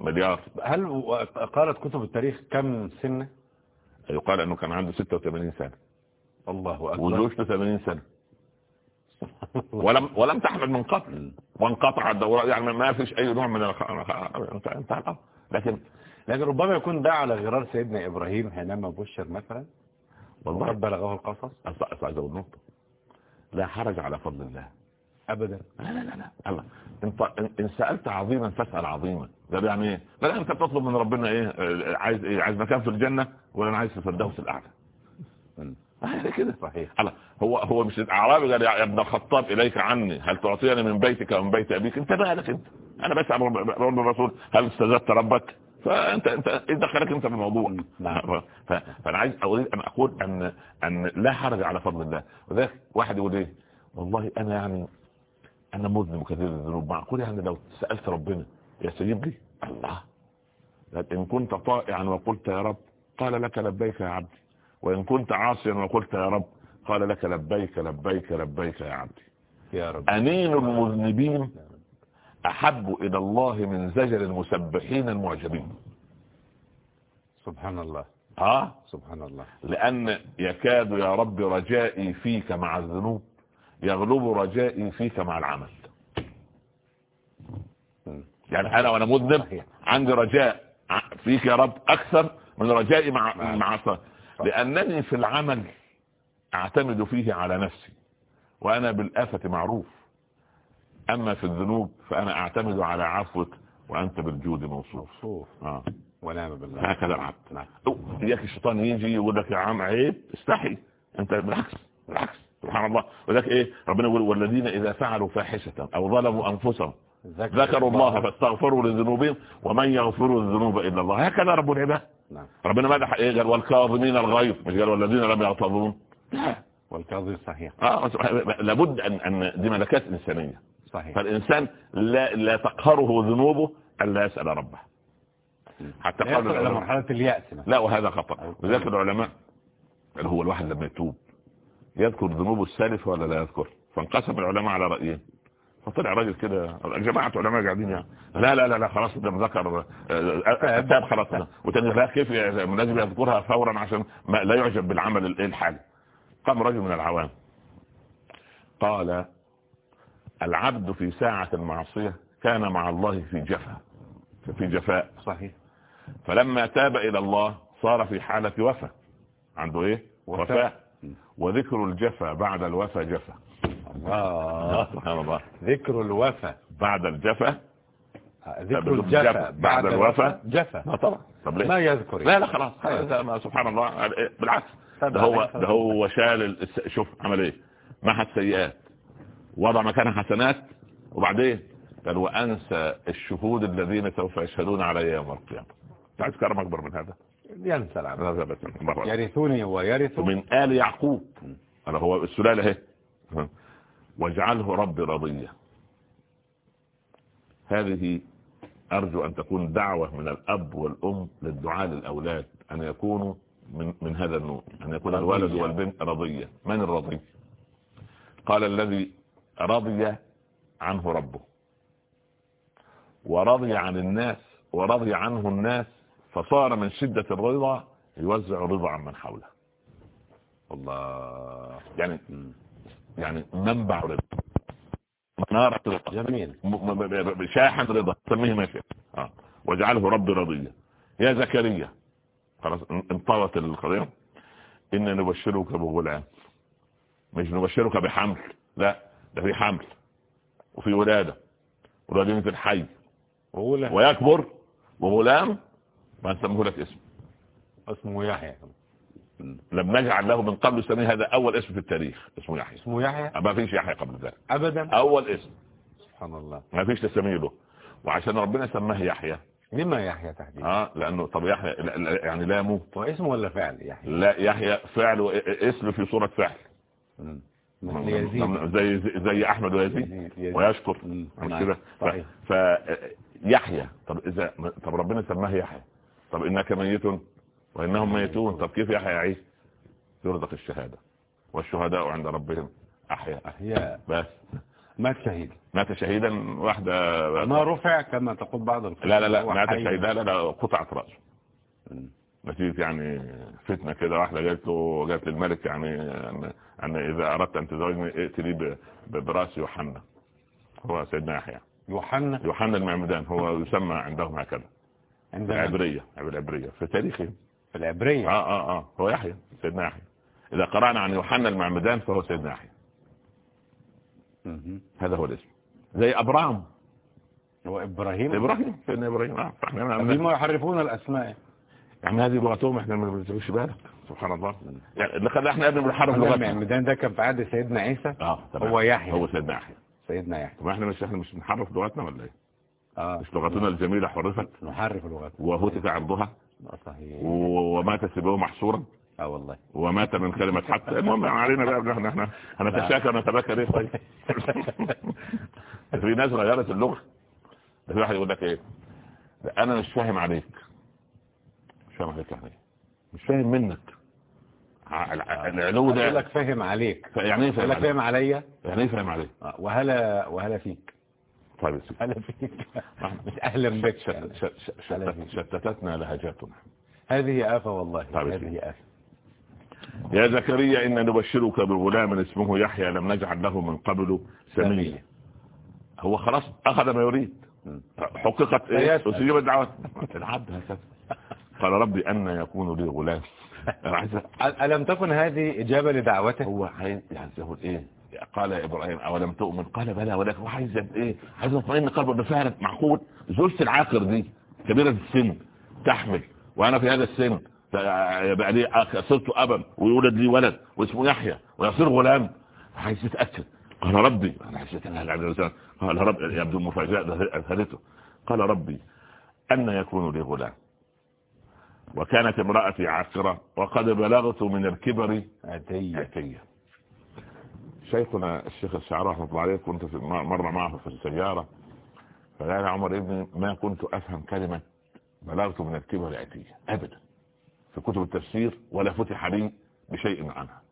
مليار. هل قالت كتب التاريخ كم سنة؟ يقال أنه كان عنده 86 سنة. الله أكبر. وزوجته 80 سنة. ولم ولم تحمل من قبل وانقطع الدورة. يعني ما فيش أي نوع من لكن لكن ربما يكون ده على غرار سيدنا إبراهيم حينما بشر مثلا. والله. بلغه القصص. عايز أقول نقطة لا حرج على فضل الله. ابدا. لا لا لا لا. الله انت إن سألت عظيما فاسأل عظيما. ده يعني إيه لا أنت تطلب من ربنا إيه عايز إيه عايز مكان في الجنة ولا أنا عايز في الفردوس الأعلى. آه كده. صحيح. الله هو هو مش الأعرابي قال يا ابن الخطاب إليك عني. هل تعطيني من بيتك ومن بيت أبيك؟ انت مالك أنت. أنا بسأل رب الرسول هل استزدت ربك؟ فأنت أنت إيه دخلك أنت في الموضوع؟ نعم. فأنا عايز أريد أن أقول أن أن لا حرج على فضل الله. وذلك واحد يقول إيه؟ والله أنا يعني أنا مذنب كثير الذنوب معقول يعني لو سألت ربنا يستجيب لي الله. إن كنت طائعا وقلت يا رب قال لك لبيك يا عبدي. وإن كنت عاصيا وقلت يا رب قال لك لبيك لبيك لبيك يا عبدي. يا رب. انين المذنبين أحب إلى الله من زجر المسبحين المعجبين. سبحان الله. آه؟ سبحان الله. لأن يكاد يا رب رجائي فيك مع الذنوب. يغلب رجائي فيك مع العمل. يعني أنا وأنا مذنب عندي رجاء فيك يا رب أكثر من رجائي مع مع لأنني في العمل أعتمد فيه على نفسي وأنا بالآفة معروف. أما في الذنوب فأنا أعتمد على عفوك وأنت بالجود موصوف. موصوف. آه. ونعم بالله. هكذا العبد. نعم. إياك الشيطان يجي يقول لك يا عم عيب استحي. أنت بالعكس بالعكس. سبحان الله. وذلك إيه؟ ربنا يقول والذين إذا فعلوا فاحشة أو ظلموا أنفسهم ذكروا الله فاستغفروا لذنوبهم ومن يغفر الذنوب إلا الله. هكذا رب العباد. نعم. ربنا مدح إيه؟ قال والكاظمين الغيظ. مش قال والذين لم يغتظون (coughs) والكاظم صحيح. آه لابد ان أن دي ملكات إنسانية. صحيح. فالإنسان لا لا تقهره ذنوبه الا يسأل ربه. حتى قال إلى مرحلة اليأس لا وهذا خطأ. لذلك العلماء. اللي هو الواحد لما يتوب يذكر ذنوبه السالفة ولا لا يذكر؟ فانقسم العلماء على رأيين. فطلع راجل كده جماعة علماء قاعدين يعني. لا لا لا لا خلاص ده ذكر اتاب خلاص وتاني لا كيف لازم يذكرها فورا عشان ما لا يعجب بالعمل الحالي قام رجل من العوام. قال العبد في ساعة المعصية كان مع الله في جفا في جفاء. صحيح. فلما تاب إلى الله صار في حالة وفا عنده إيه؟ وفاء وذكر الجفا بعد الوفا جفا. الله. سبحان الله. ذكر الوفا. بعد الجفا؟ ذكر الجفا بعد الوفا. جفا. لا طبعا. طب ليه؟ ما يذكر لا لا خلاص. سبحان الله. بالعكس. ده هو ده هو شال شوف عمل إيه؟ محى السيئات. وضع مكانها حسنات. وبعدين قال وأنسى الشهود الذين سوف يشهدون علي يوم القيامة. عايز كرم أكبر من هذا؟ ينسى العبد بس يرثوني ويرث ومن آل يعقوب. أنا هو السلالة اهي واجعله ربي رضيا هذه أرجو أن تكون دعوة من الأب والأم للدعاء للأولاد. أن يكونوا من, من هذا النوع. أن يكون الولد والبنت رضيا من الرضي قال الذي رضي عنه ربه. ورضي عن الناس. ورضي عنه الناس فصار من شدة الرضا يوزع الرضا عن من حوله. الله يعني يعني منبع رضا. منارة رضا. جميل. شاحن رضا. سميه ما شئت. آه. واجعله ربي رضيا. يا زكريا. خلاص انطوت القضية. إن نبشرك بغلام. مش نبشرك بحمل. لا ده في حمل. وفي ولادة. ولادين في الحي. ويكبر. وغلام ما نسميه لك اسم. اسمه يحيى. لم نجعل له من قبل سميه هذا أول اسم في التاريخ. اسمه يحيى. اسمه يحيى؟ ما فيش يحيى قبل ذلك. ابدا؟ أول اسم. سبحان الله. ما فيش تسميه له. وعشان ربنا سماه يحيى. لما يحيى تحديدا؟ آه لأنه طب يحيى لا- يعني لا يموت هو اسم ولا فعل يحيى؟ لا يحيى فعل و- اسم في صورة فعل. مم. يزيد. زي زي- أحمد ويزيد. يزيد-. ويشكر. مم. نعم. كده. ف-. فيحيى طب إذا طب ربنا سماه يحيى. طب إنك ميت وإنهم ميتون. طب كيف يحيى يعيش؟ يرزق الشهادة. والشهداء عند ربهم أحياء. أحياء. بس. مات شهيد. مات شهيدا واحدة. ما رفع كما تقول بعض الكتب لا لا لا. مات. شهيدا. لا لا قطعت رأسه. مم. نتيجة يعني فتنة كده. واحدة قالت له قالت للملك يعني أن, إذا أردت أن تزوجني ائت لي ب- ب- براس يوحنا. هو سيدنا يحيى. يوحنا؟ يوحنا المعمدان. هو يسمى عندهم هكذا. عندنا العبرية العبرية. في تاريخهم. في العبرية. آه آه آه. هو يحيى سيدنا يحيى. إذا قرأنا عن يوحنا المعمدان فهو سيدنا يحيى. هذا هو الاسم. زي أبرام. هو إبراهيم؟ إبراهيم. سيدنا إبراهيم. آه فإحنا يحرفون الأسماء. يعني هذه لغتهم إحنا ما بنتبعش بالك. سبحان الله. يعني خلى إحنا قبل بنحرف لغتنا. المعمدان ده كان في عهد سيدنا عيسى. آه. هو يحيى. هو سيدنا يحيى. سيدنا يحيى. طب إحنا مش إحنا مش بنحرف لغتنا ولا إيه؟ آه. مش لغتنا الجميلة حرفت نحرف لغتنا. وهتك عرضها. آه، صحيح. ومات سبوه محصورا آه والله. ومات من كلمة حتى. المهم يعني (laughs) علينا بقى إحنا إحنا هنتشاكر ونتبكى ليه؟ طيب. (laughs) في ناس غيرت اللغة. ده في واحد يقول لك إيه؟ أنا مش فاهم عليك. مش فاهم عليك يعني. مش فاهم منك. العلو ده لك فاهم عليك. يعني إيه فاهم عليك؟ فاهم عليا؟ يعني إيه فاهم عليك؟ آه، وهلا وهلا فيك. طيب يا سيدي. هلا فيك مش أهلا بك. شت- شت- شت- شتت- شتتتنا لهجاتنا. هذه آفة والله طيب. هذه آفة. يا زكريا إن نبشرك بغلام اسمه يحيى لم نجعل له من قبل سميا هو خلاص أخذ ما يريد. حققت إيه. أسجيب الدعوات العبد هكذا. قال ربي أن يكون لي غلام. (laughs) ألم تكن هذه إجابة لدعوته؟ هو عايز يعني إيه؟ قال يا إبراهيم أولم تؤمن؟ قال بلى ولكن عايز إيه؟ عايز يطمئن قلبه فعلا معقول. زوجة العاقر دي كبيرة السن تحمل. وأنا في هذا السن يبقى لي صرت أبا ويولد لي ولد واسمه يحيى ويصير غلام. عايز يتأكد. قال ربي أنا حسيت أنها العبد قال رب يبدو مفاجأة أثرته قال ربي أن يكون لي غلام. وكانت امرأتي عاقرة وقد بلغت من الكبر عتية. شيخنا الشيخ الشعراء رحمة الله عليه كنت في مرة معه في السيارة فقال عمر ابني ما كنت أفهم كلمة بلغت من الكبر عتية أبدا. في كتب التفسير ولا فتح لي بشيء عنها.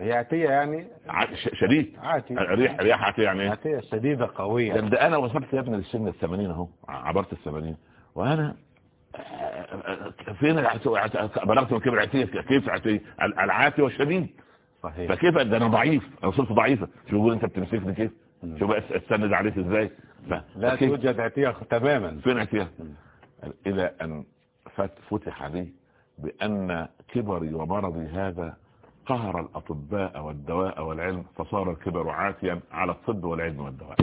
هي عتية يعني؟ شديد. عاتية ريح ريح عتية يعني إيه؟ عتية شديدة قوية. ده أنا وصلت يا ابني للسن الثمانين أهو عبرت الثمانين. وأنا فين العت- بلغت من كبر عتية كيف عتية العاتي والشديد. صحيح. فكيف؟ ده أنا ضعيف. أنا وصلت ضعيفة. شو يقول أنت بتمسكني كيف؟ شو بقى استند عليك إزاي؟ لا توجد عتية تماما. فين عتية إلى أن فت- فتح لي بأن كبري ومرضي هذا قهر الأطباء والدواء والعلم فصار الكبر عاتيا على الطب والعلم والدواء.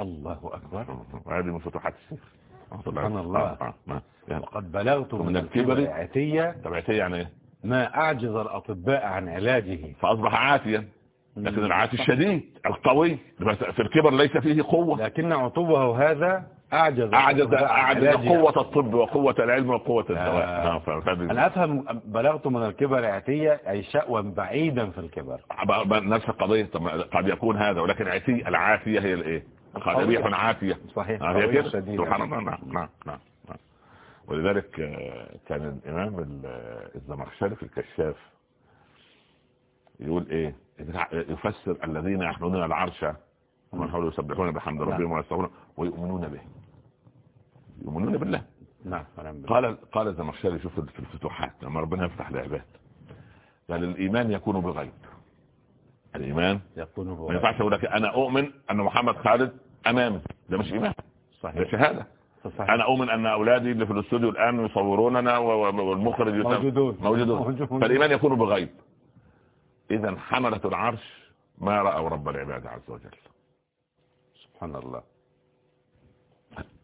الله أكبر. وهذه من فتوحات الشيخ. سبحان الله. آه، آه. يعني وقد بلغت من الكبر. طب عتية يعني إيه؟ ما أعجز الأطباء عن علاجه. فأصبح عاتيا لكن العاتي الشديد القوي. في الكبر ليس فيه قوة. لكن عطوبه هذا أعجز أعجز أعجز. قوة الطب وقوة العلم وقوة الدواء. آه. فهذه- أنا أفهم بلغت من الكبر عتية أي شأوا بعيدا في الكبر؟ نفس القضية. قد يكون هذا ولكن عتي العافية هي الإيه؟ قال ريح عافية. صحيح. سبحان الله. نعم نعم نعم نعم. ولذلك آه، كان الإمام ال- الزمخشري في الكشاف يقول إيه؟ يفسر الذين يحملون العرش ومن حوله يسبحون بحمد نعم. ربهم ويستغفرون ويؤمنون به. يؤمنون بالله. نعم. قال قال الزمخشري شوف في الفتوحات لما ربنا يفتح العباد. قال الإيمان يكون بغيب الإيمان يكون هو. ما ينفعش أقول لك أنا أؤمن أن محمد خالد أمامي. ده مش إيمان ده صحيح. شهادة. صحيح. أنا أؤمن أن أولادي اللي في الاستوديو الآن يصوروننا والمخرج موجودون. موجودون. فالإيمان يكون بغيب. اذا حملة العرش ما رأوا رب العباد عز وجل. سبحان الله.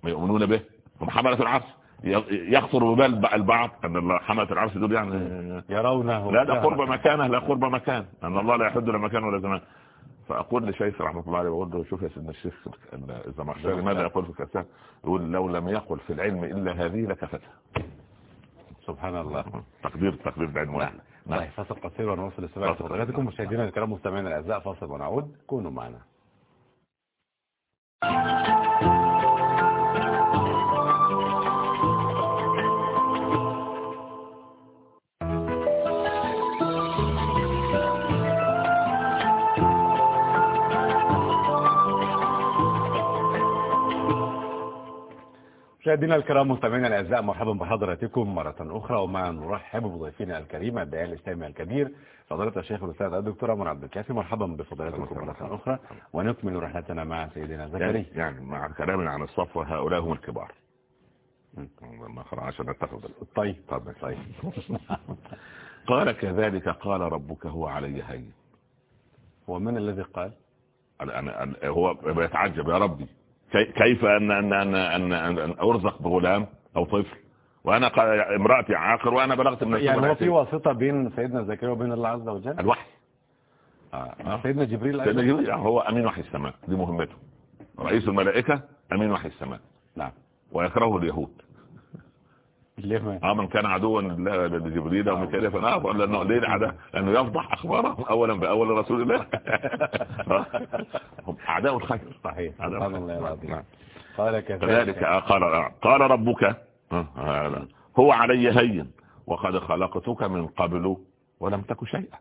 ما يؤمنون به؟ هم حملة العرش يخطر ببال البعض أن الله حملة العرش دول يعني يرونه لا ده قرب مكانه لا قرب مكان. أن الله لا يحد لمكان ولا زمان. فأقول لشيخ رحمة الله عليه بقول له شوف يا سيدنا الشيخ الزمخشري ماذا يقول في كتاب يقول لو لم يقل في العلم إلا هذه لكفتها سبحان الله. تقدير تقدير بعنوان نعم. طيب فاصل قصير ونوصل فاصل. فضلاتكم مشاهدينا الكرام مستمعينا الأعزاء فاصل ونعود. كونوا معنا. مشاهدينا الكرام مستمعينا الأعزاء مرحبا بحضراتكم مرة أخرى. ومع نرحب بضيفنا الكريم الداعي الاسلامي الكبير فضيلة الشيخ الأستاذ الدكتور عمر عبد الكافي. مرحبا بفضيلتكم مرة أخرى. ونكمل رحلتنا مع سيدنا يعني, زكريا. يعني مع كلامنا عن الصفوة هؤلاء هم الكبار. ما عشان نتخذ. طيب. طب طيب. (laughs) قال كذلك قال ربك هو علي هين. ومن الذي قال؟ أنا أنا هو بيتعجب يا ربي. كيف أن أن أن أن, أن, أن أرزق بغلام أو طفل؟ وأنا امرأتي عاقر وأنا بلغت من يعني هو في واسطة بين سيدنا زكريا وبين الله عز وجل؟ الوحي. آه. سيدنا جبريل سيدنا؟ جبريل هو أمين وحي السماء دي مهمته. رئيس الملائكة أمين وحي السماء. نعم. ويكرهه اليهود. آه من كان عدوا لله- لجبريل وميكائيل فنعرف لأنه ليه العداء؟ لأنه يفضح أخباره اولا بأول رسول الله. (laughs) (laughs) هم اعداء الخير. صحيح. سبحان. الله العظيم نعم. قال كذلك. كذلك قال قال ربك آه، هو علي هين وقد خلقتك من قبل ولم تك شيئا.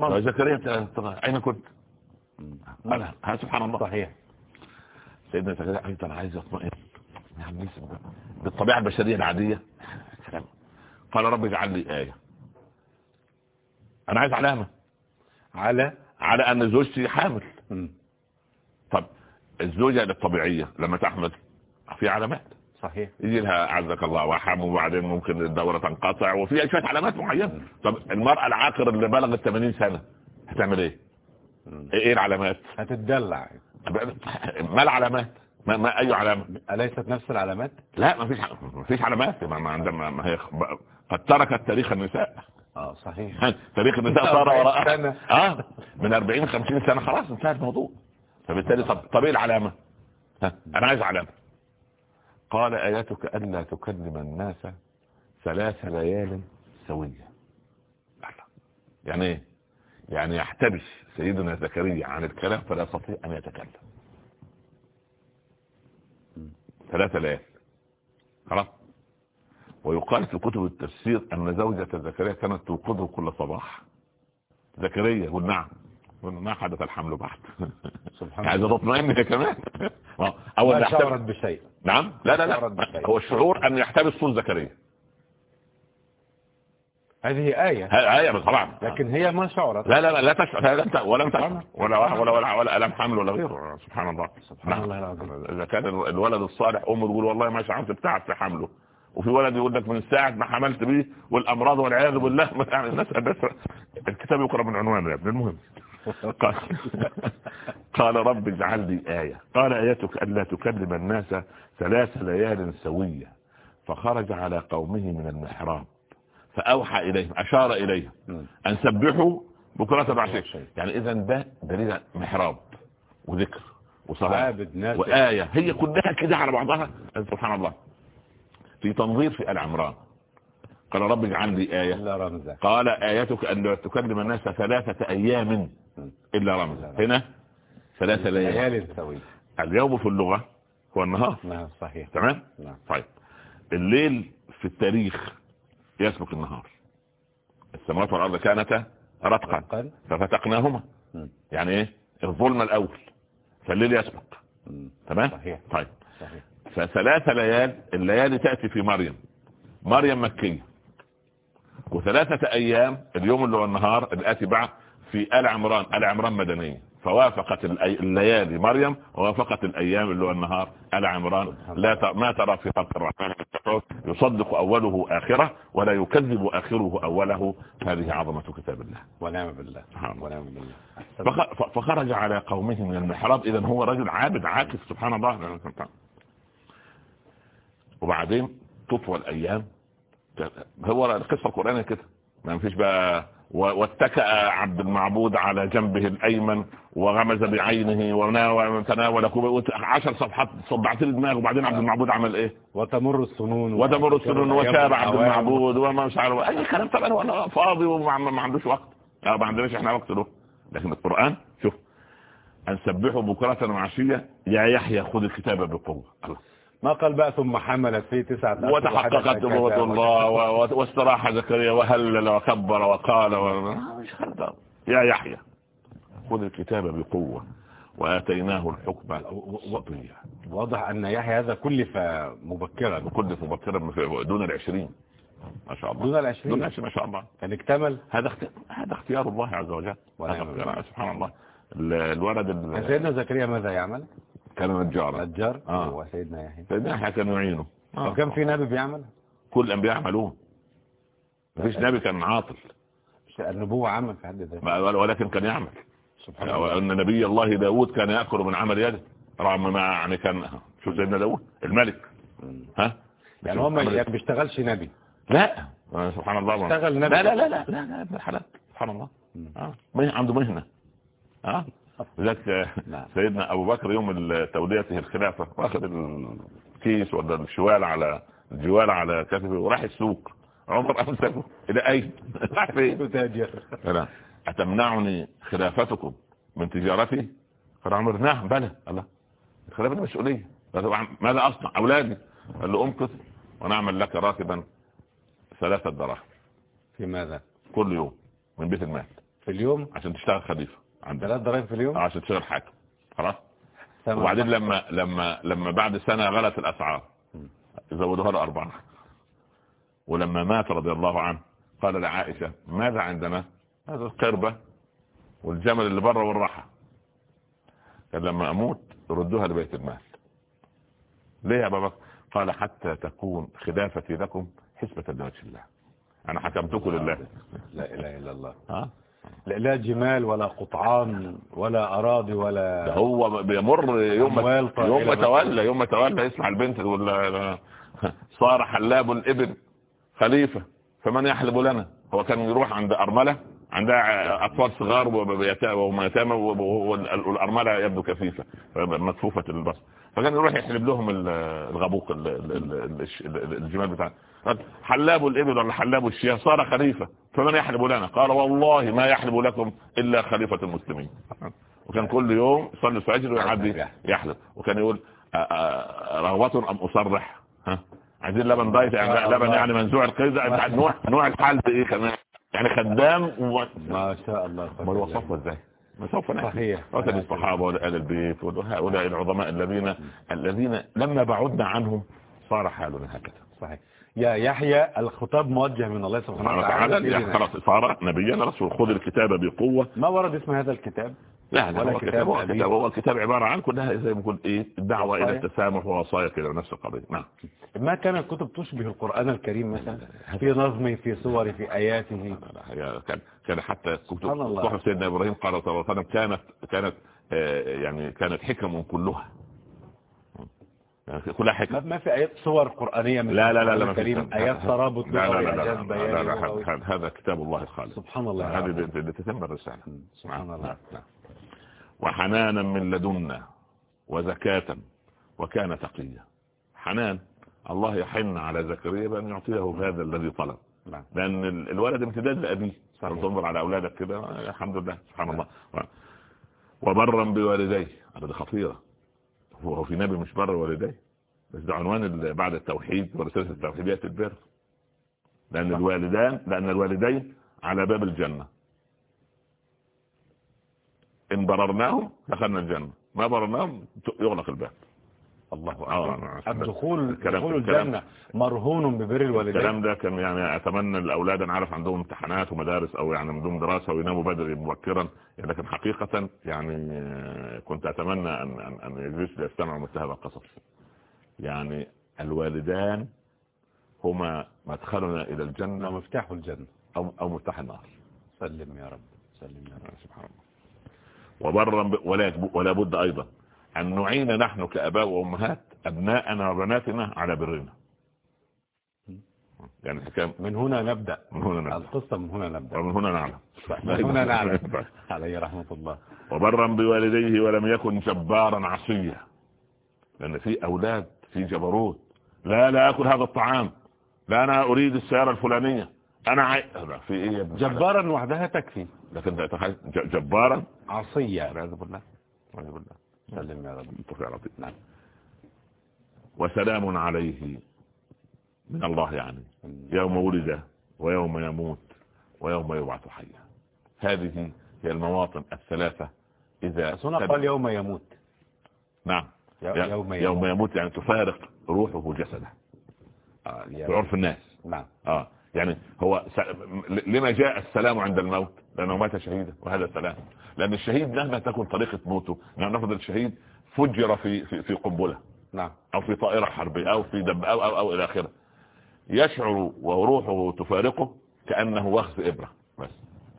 يا زكريا أين كنت؟ ها سبحان الله. صحيح. سيدنا زكريا أيضا عايز يطمئن يعني البشرية العادية كلام. قال رب اجعل لي آية أنا عايز علامه على على أن زوجتي حامل. طب الزوجة الطبيعية لما تحمل في علامات صحيح يجي لها أعزك الله وحم وبعدين ممكن الدورة تنقطع وفي شوية علامات معينة طب المرأة العاقر اللي بلغت 80 سنة هتعمل إيه؟ إيه العلامات؟ هتتدلع ما العلامات؟ ما, ما اي علامة؟ أليست نفس العلامات؟ لا ما فيش ما فيش علامات. ما, ما عندما ما هي قد تركت تاريخ النساء. آه صحيح. تاريخ النساء صار 40 وراء. آه من 40 50 سنة. خلاص انتهى الموضوع. فبالتالي طب طب إيه العلامة؟ ها أنا عايز علامة. قال آياتك ألا تكلم الناس ثلاث ليال سوية. يعني إيه؟ يعني يحتبس سيدنا زكريا عن الكلام فلا يستطيع أن يتكلم. ثلاث ليال خلاص؟ ويقال في كتب التفسير أن زوجة زكريا كانت توقظه كل صباح. زكريا يقول نعم ما حدث الحمل بعد. سبحان عايز الله. تطمئن هي كمان. أول ما شعرت بشيء. نعم؟ لا لا لا. هو الشعور أن يحتبس صوت زكريا. هذه آية. هي طبعا. لكن هي ما شعرت. لا لا لا لا تشعر لا لا ولم تشعر. ولا ولا ولا ولا ألم حمل ولا غيره سبحان الله. سبحان نعم. الله العظيم. إذا كان الولد الصالح أمه تقول والله ما شعرت بتعب في حمله وفي ولد يقول لك من ساعة ما حملت بيه والأمراض والعياذ بالله (laughs) يعني الناس الكتاب يقرأ من عنوانه يا ابن المهم. (laughs) قال, قال رب اجعل لي آية. قال آيتك ألا تكلم الناس ثلاث ليال سوية فخرج على قومه من المحراب. فأوحى إليهم أشار إليهم. مم. أن سبحوا بكرة بعشية يعني إذا ده دليل محراب وذكر وصلاة وآية. هي كلها كده على بعضها. سبحان الله. في تنظير في آل عمران. قال رب اجعل لي آية. قال آيتك أن تكلم الناس ثلاثة أيام إلا رمزا. هنا ثلاثة ليال ليالي. اليوم في اللغة هو النهار. نعم صحيح. تمام؟ نعم. طيب. الليل في التاريخ يسبق النهار. السماوات والأرض كانتا رتقا. ففتقناهما. يعني إيه؟ الظلم الأول. فالليل يسبق. تمام؟ صحيح. طيب. صحيح. فثلاث ليال الليالي تأتي في مريم. مريم مكية. وثلاثة أيام اليوم اللي هو النهار الآتي بعد في آل عمران. آل عمران مدنية. فوافقت الليالي مريم ووافقت الأيام اللي هو النهار. آل عمران لا ت... ما ترى في خلق الرحمن يصدق أوله آخره ولا يكذب آخره أوله. هذه عظمة كتاب الله. ونعم بالله. سبحان ونعم بالله. فخ... فخرج على قومه من المحراب. إذا هو رجل عابد عاكف سبحان الله. وبعدين تطوى الأيام. هو القصة القرآنية كده. ما فيش بقى واتكأ عبد المعبود على جنبه الأيمن وغمز بعينه وتناول عشر صفحات صدعت لي دماغه. وبعدين عبد المعبود عمل إيه؟ وتمر السنون وتمر السنون وشاب عبد. المعبود وما مش عارف أي كلام طبعا وأنا فاضي وما ما عندوش وقت. آه ما عندناش إحنا وقت له. لكن القرآن شوف أن سبحوا بكرة وعشية يا يحيى خذ الكتاب بقوة. الله ما قال بقى ثم حملت فيه تسعة وتحققت نبوة الله واستراح زكريا وهلل وكبر وقال و... يا يحيى خذ الكتاب بقوة وآتيناه الحكم صبيا واضح أن يحيى هذا كلف مبكرا. بكل مبكرا في- دون العشرين. ما شاء الله. دون العشرين. دون العشرين ما شاء الله. كان اكتمل؟ هذا اخت... هذا اختيار الله عز وجل. سبحان الله. ال- الولد ال- سيدنا زكريا ماذا يعمل؟ كان نجارا نجار آه. وسيدنا يحيى سيدنا يحيى كان يعينه. آه. وكان في نبي بيعمل؟ كل الانبياء عملوه مفيش نبي كان عاطل. النبوة عمل في حد ذاته ولكن كان يعمل. سبحان الله. وأن نبي الله داود كان يأكل من عمل يده. رغم ما يعني كان شوف سيدنا داود؟ الملك. ها؟ يعني هو ما يعني بيشتغلش نبي. لا. آه، سبحان الله. اشتغل نبي. لا لا لا لا لا لا ابن الحلال سبحان الله. آه. عنده مهنه آه. لذلك نعم. سيدنا أبو بكر يوم توليته الخلافة وأخذ الكيس ولا الشوال على الجوال على كتفه وراح السوق. عمر امسكه إلى أين؟ (laughs) راح فين؟ لا أتمنعني خلافتكم من تجارتي؟ قال عمر نعم بلى. الله الخلافة دي مسؤولية. ماذا أصنع؟ أولادي. قال له أمكث ونعمل لك راكبا ثلاثة دراهم. في ماذا؟ كل يوم من بيت المال. في اليوم؟ عشان تشتغل خليفة. عندنا ثلاث دراهم في اليوم؟ عشان تشتغل حاكم خلاص؟ وبعدين لما لما لما بعد سنة غلت الأسعار. زودوها له أربعة ولما مات رضي الله عنه قال لعائشة ماذا عندنا؟ هذا القربة والجمل اللي بره والراحة. قال لما أموت ردوها لبيت المال. ليه يا بابا؟ قال حتى تكون خلافتي لكم حسبة لوجه الله. أنا حكمتكم لله. لا إله إلا الله. ها؟ لا, لا جمال ولا قطعان ولا أراضي ده ولا هو بيمر يوم يوم ما. تولى يوم ما تولى يسمع البنت تقول صار حلاب الابن خليفة فمن يحلب لنا؟ هو كان يروح عند أرملة عندها أطفال صغار وهم يتامى والأرملة يبدو كفيفة مكفوفة البصر. فكان يروح يحلب لهم ال- الغبوق الجمال بتاعه حلاب الإبل ولا حلاب الشياه؟ صار خليفة. فمن يحلب لنا؟ قال والله ما يحلب لكم إلا خليفة المسلمين. وكان كل يوم يصلي الفجر ويعدي يحلب. وكان يقول آ- آ- رغبة أم أصرح؟ ها؟ عايزين لبن دايت يعني لبن يعني منزوع القيد. نوع نوع الحلب إيه كمان؟ يعني خدام و... ما شاء الله. أمال وصفه إزاي؟ ما سوف صحيح. مثل الصحابة وآل البيت وهؤلاء العظماء الذين الذين لما بعدنا عنهم صار حالنا هكذا. صحيح. يا يحيى الخطاب موجه من الله سبحانه وتعالى. خلاص صار نبيا رسول خذ الكتاب بقوة ما ورد اسم هذا الكتاب لا لا ولا هو كتاب هو. كتاب هو الكتاب عبارة عن كلها زي ما قلت إيه الدعوة إلى. التسامح ووصايا كده نفس القضية نعم ما كان الكتب تشبه القرآن الكريم مثلا في نظمه في صور في آياته كان كان حتى كتب. صحف سيدنا إبراهيم قال صلى الله عليه وسلم كانت كانت آه، يعني كانت حكم كلها كلها حكم. ما في آيات صور قرآنية من لا لا لا لا ما فيش. آيات ترابط لا لا لا لا, لا, لا, لا. هذا- كتاب الله الخالص. سبحان الله هذه. اللي تتم الرسالة. سبحان نعم، الله. نعم، نعم. وحنانا من لدنا وزكاة وكان تقيا. حنان الله يحن على زكريا بأن يعطيه هذا الذي طلب. لأن ال- الولد امتداد لأبيه. تنظر على أولادك كده الحمد لله سبحان الله. وبرا بوالديه. هذا خطيرة. هو في نبي مش بر والديه. بس ده عنوان بعد التوحيد ورسالة التوحيد يأتي البر. لأن الوالدان لأن الوالدين على باب الجنة. إن بررناهم دخلنا الجنة. ما بررناهم يغلق الباب. الله آه، أكبر نعم. الدخول دخول الجنة مرهون ببر الوالدين. الكلام ده كان يعني أتمنى الأولاد أنا عارف عندهم امتحانات ومدارس أو يعني عندهم دراسة ويناموا بدري مبكرا لكن حقيقة يعني آه، كنت أتمنى ان ان أن يجلس ليستمعوا مثل هذا القصص. يعني الوالدان هما مدخلنا إلى الجنة مفتاح الجنة. أو أو مفتاح النار. سلم يا رب سلم يا رب. سبحان الله. وبرا ولا ولا بد أيضا ان نعين نحن كآباء وأمهات أبناءنا وبناتنا على برنا؟ يعني من هنا نبدأ من هنا نبدأ. القصة من هنا نبدأ. ومن هنا نعلم. من هنا نعلم. عليه رحمة الله. وبرا بوالديه ولم يكن جبارا عصيا. لأن في أولاد في جبروت. لا لا أكل هذا الطعام. لا أنا أريد السيارة الفلانية. أنا عاي... هذا في إيه يا جبارا وحدها تكفي. لكن جبارا؟ عصيا والعياذ بالله. والعياذ بالله. سلم يا رب. انت يا لطيف. نعم. وسلام عليه من الله يعني. يوم ولد ويوم يموت ويوم يبعث حيا. هذه هي المواطن الثلاثة إذا قال يوم يموت. نعم. يوم يوم يموت. يعني تفارق روحه جسده آه، يا في رب. عرف الناس. نعم. آه. يعني هو س... لما جاء السلام عند الموت؟ لأنه مات شهيدا وهذا سلام. لأن الشهيد مهما تكن طريقة موته يعني نفرض الشهيد فجر في في, في قنبلة. نعم. أو في طائرة حربية أو في دب أو أو, أو إلى آخره. يشعر وروحه تفارقه كأنه واخذ إبرة بس.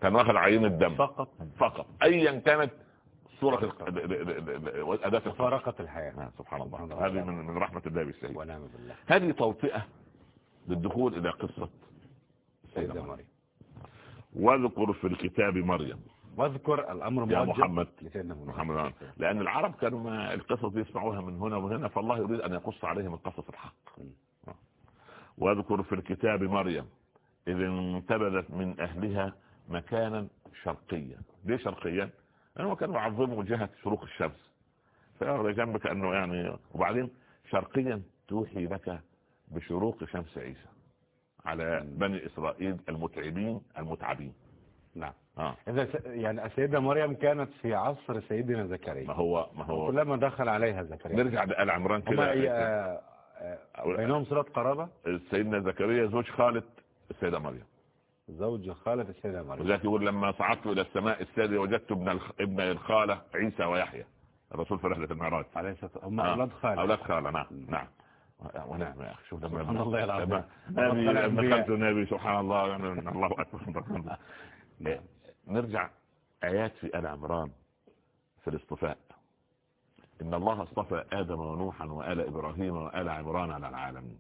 كان واخذ عينة دم. فقط. فقط. ايا كانت أداة القتل. فارقت الحياة. آه، سبحان الله. هذه من من رحمة الله بالله. هذه توطئة للدخول إلى قصة سيدة مريم. واذكر في الكتاب مريم. واذكر الأمر يا محمد. محمد. لأن العرب كانوا ما القصص يسمعوها من هنا ومن هنا فالله يريد أن يقص عليهم القصص الحق. واذكر في الكتاب مريم. إذ انتبذت من أهلها مكانا شرقيا. ليه شرقيا؟ لأنه كانوا يعظموا جهة شروق الشمس. فيرى جنبك أنه يعني وبعدين شرقيا توحي لك بشروق شمس عيسى. على بني إسرائيل المتعبين المتعبين. نعم. آه. إذا. يعني السيدة مريم كانت في عصر سيدنا ما زكريا هو ما هو كلما دخل عليها زكريا. نرجع لآل عمران كده. آه، آه، بينهم صلة قرابة؟ سيدنا زكريا زوج خالد السيدة مريم. زوج خالة السيدة مريم. وذلك يقول لما صعدت إلى السماء السادية وجدت ابن. ابن الخالة عيسى ويحيى. الرسول في رحلة المعراج. عليه الصلاة والسلام. هم آه. أولاد خالة. أولاد خالة نعم نعم. ونعم يا أخي شوف لما سبحان الله العظيم. لما. دخلت نبي سبحان الله. (laughs) الله نعم. نرجع. آيات في آل عمران في الاصطفاء. إن الله اصطفى آدم ونوحا وآل إبراهيم وآل عمران على العالمين.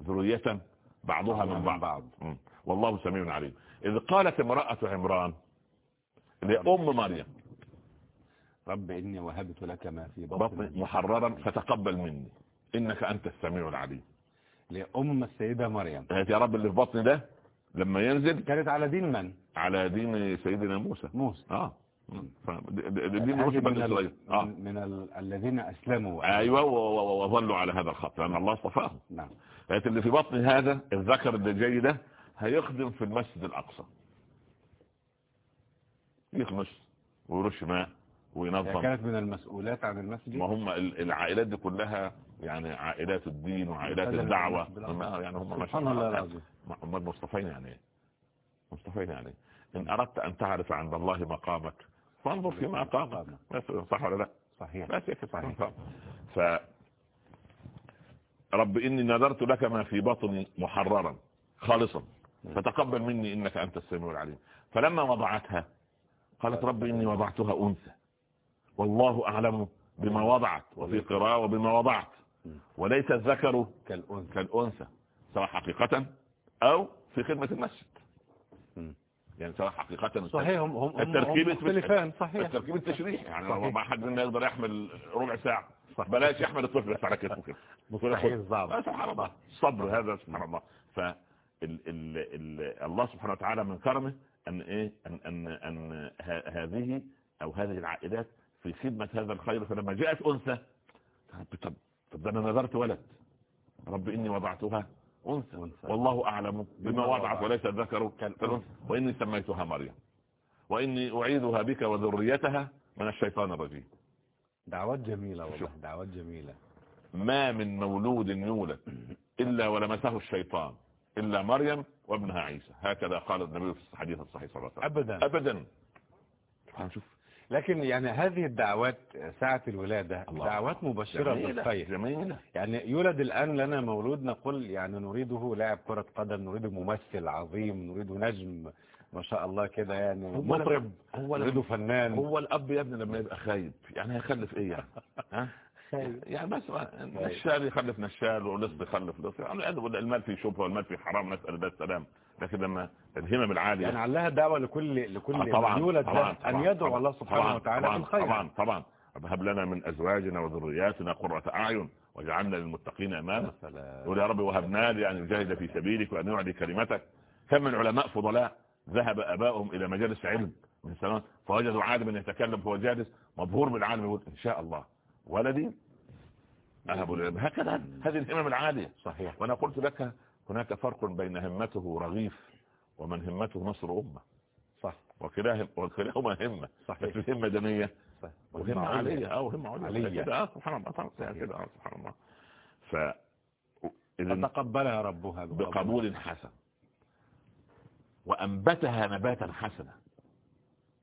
ذرية بعضها من بعض, بعض. والله سميع عليم. إذ قالت امرأة عمران لأم مريم رب إني وهبت لك ما في بطن بطني محررا فتقبل مني. إنك أنت السميع العليم. لأم السيدة مريم. يا رب اللي في بطني ده لما ينزل. كانت على دين من؟ على دين سيدنا موسى. موسى. آه. ف- د- د- دين هذه رسل من, بني. اسرائيل آه. من, ال... الذين أسلموا. أيوه وظلوا على هذا الخط لأن الله اصطفاهم. نعم. لكن اللي في بطن هذا الذكر اللي جاي ده هيخدم في المسجد الأقصى. يخمس ويرش ماء. وينظم. كانت من المسؤولات عن المسجد. ما هم ال- العائلات دي كلها يعني عائلات الدين وعائلات الدعوة. يعني هم ما شاء الله هم المصطفين يعني. إيه مصطفين يعني. إيه؟ ان أردت أن تعرف عند الله مقامك فانظر في مقامك. بس صح ولا لا؟ صحيح. يكفي صحيح. ف رب إني نذرت لك ما في بطني محررا خالصا. فتقبل مني إنك أنت السميع العليم. فلما وضعتها قالت رب إني وضعتها أنثى. والله أعلم بما وضعت وفي قراءة وبما وضعت. وليس الذكر كالأنثى. كالأنثى سواء حقيقة أو في خدمة المسجد. يعني سواء حقيقة صحيح هم هم التركيب مختلفان صحيح. التركيب التشريحي. يعني صحيح. ما حد منا يقدر يحمل ربع ساعة. صحيح. بلاش يحمل الطفل بس على كتفه كده. آه، سبحان الله. الصبر هذا سبحان الله. ف ال ال ال الله سبحانه وتعالى من كرمه أن إيه؟ ان ان أن هذه أو هذه العائلات في خدمة هذا الخير فلما جاءت أنثى رب طب طب ده أنا نذرت ولد. رب إني وضعتها أنثى. والله أعلم بما وضعت. وليس الذكر كالأنثى. وإني سميتها مريم. وإني أعيذها بك وذريتها من الشيطان الرجيم. دعوات جميلة والله. دعوات جميلة. ما من مولود يولد إلا ولمسه الشيطان إلا مريم وابنها عيسى. هكذا قال النبي في الحديث الصحيح صلى الله عليه وسلم. أبدا. أبدا. شوف لكن يعني هذه الدعوات ساعة الولادة الله. دعوات مبشرة بالخير. جميلة. يعني يولد الآن لنا مولود نقول يعني نريده لاعب كرة قدم نريده ممثل عظيم نريده نجم ما شاء الله كده يعني مطرب نريده فنان. هو الأب يا ابني لما يبقى خايب يعني هيخلف إيه يعني؟ (laughs) ها؟ يعني بس نشال يخلف نشال ولص يخلف لص يعني المال في شبهه والمال في حرام نسأل الله السلام لكن لما الهمم العالية. يعني عليها دعوة لكل لكل طبعا يولد طبعا أن يدعو الله سبحانه وتعالى بالخير. طبعا طبعا. هب لنا من أزواجنا وذرياتنا قرة أعين وجعلنا للمتقين إماما. يقول يا رب وهبنا لي أن يجاهد في سبيلك وأن يعلي كلمتك. كم من علماء فضلاء ذهب أبائهم إلى مجالس علم من سنوات. فوجدوا عالما يتكلم فهو جالس مبهور بالعالم يقول إن شاء الله. ولدي أهب هكذا هذه الهمم العالية. صحيح. وأنا قلت لك هناك فرق بين همته رغيف ومن همته نصر أمة. صح. وكلاهما همة. صحيح. بس همة دنية وهمة عالية أو همة عالية كده سبحان الله. كده سبحان الله. ف فتقبلها ربها بقبول حسن. وأنبتها نباتا حسنا.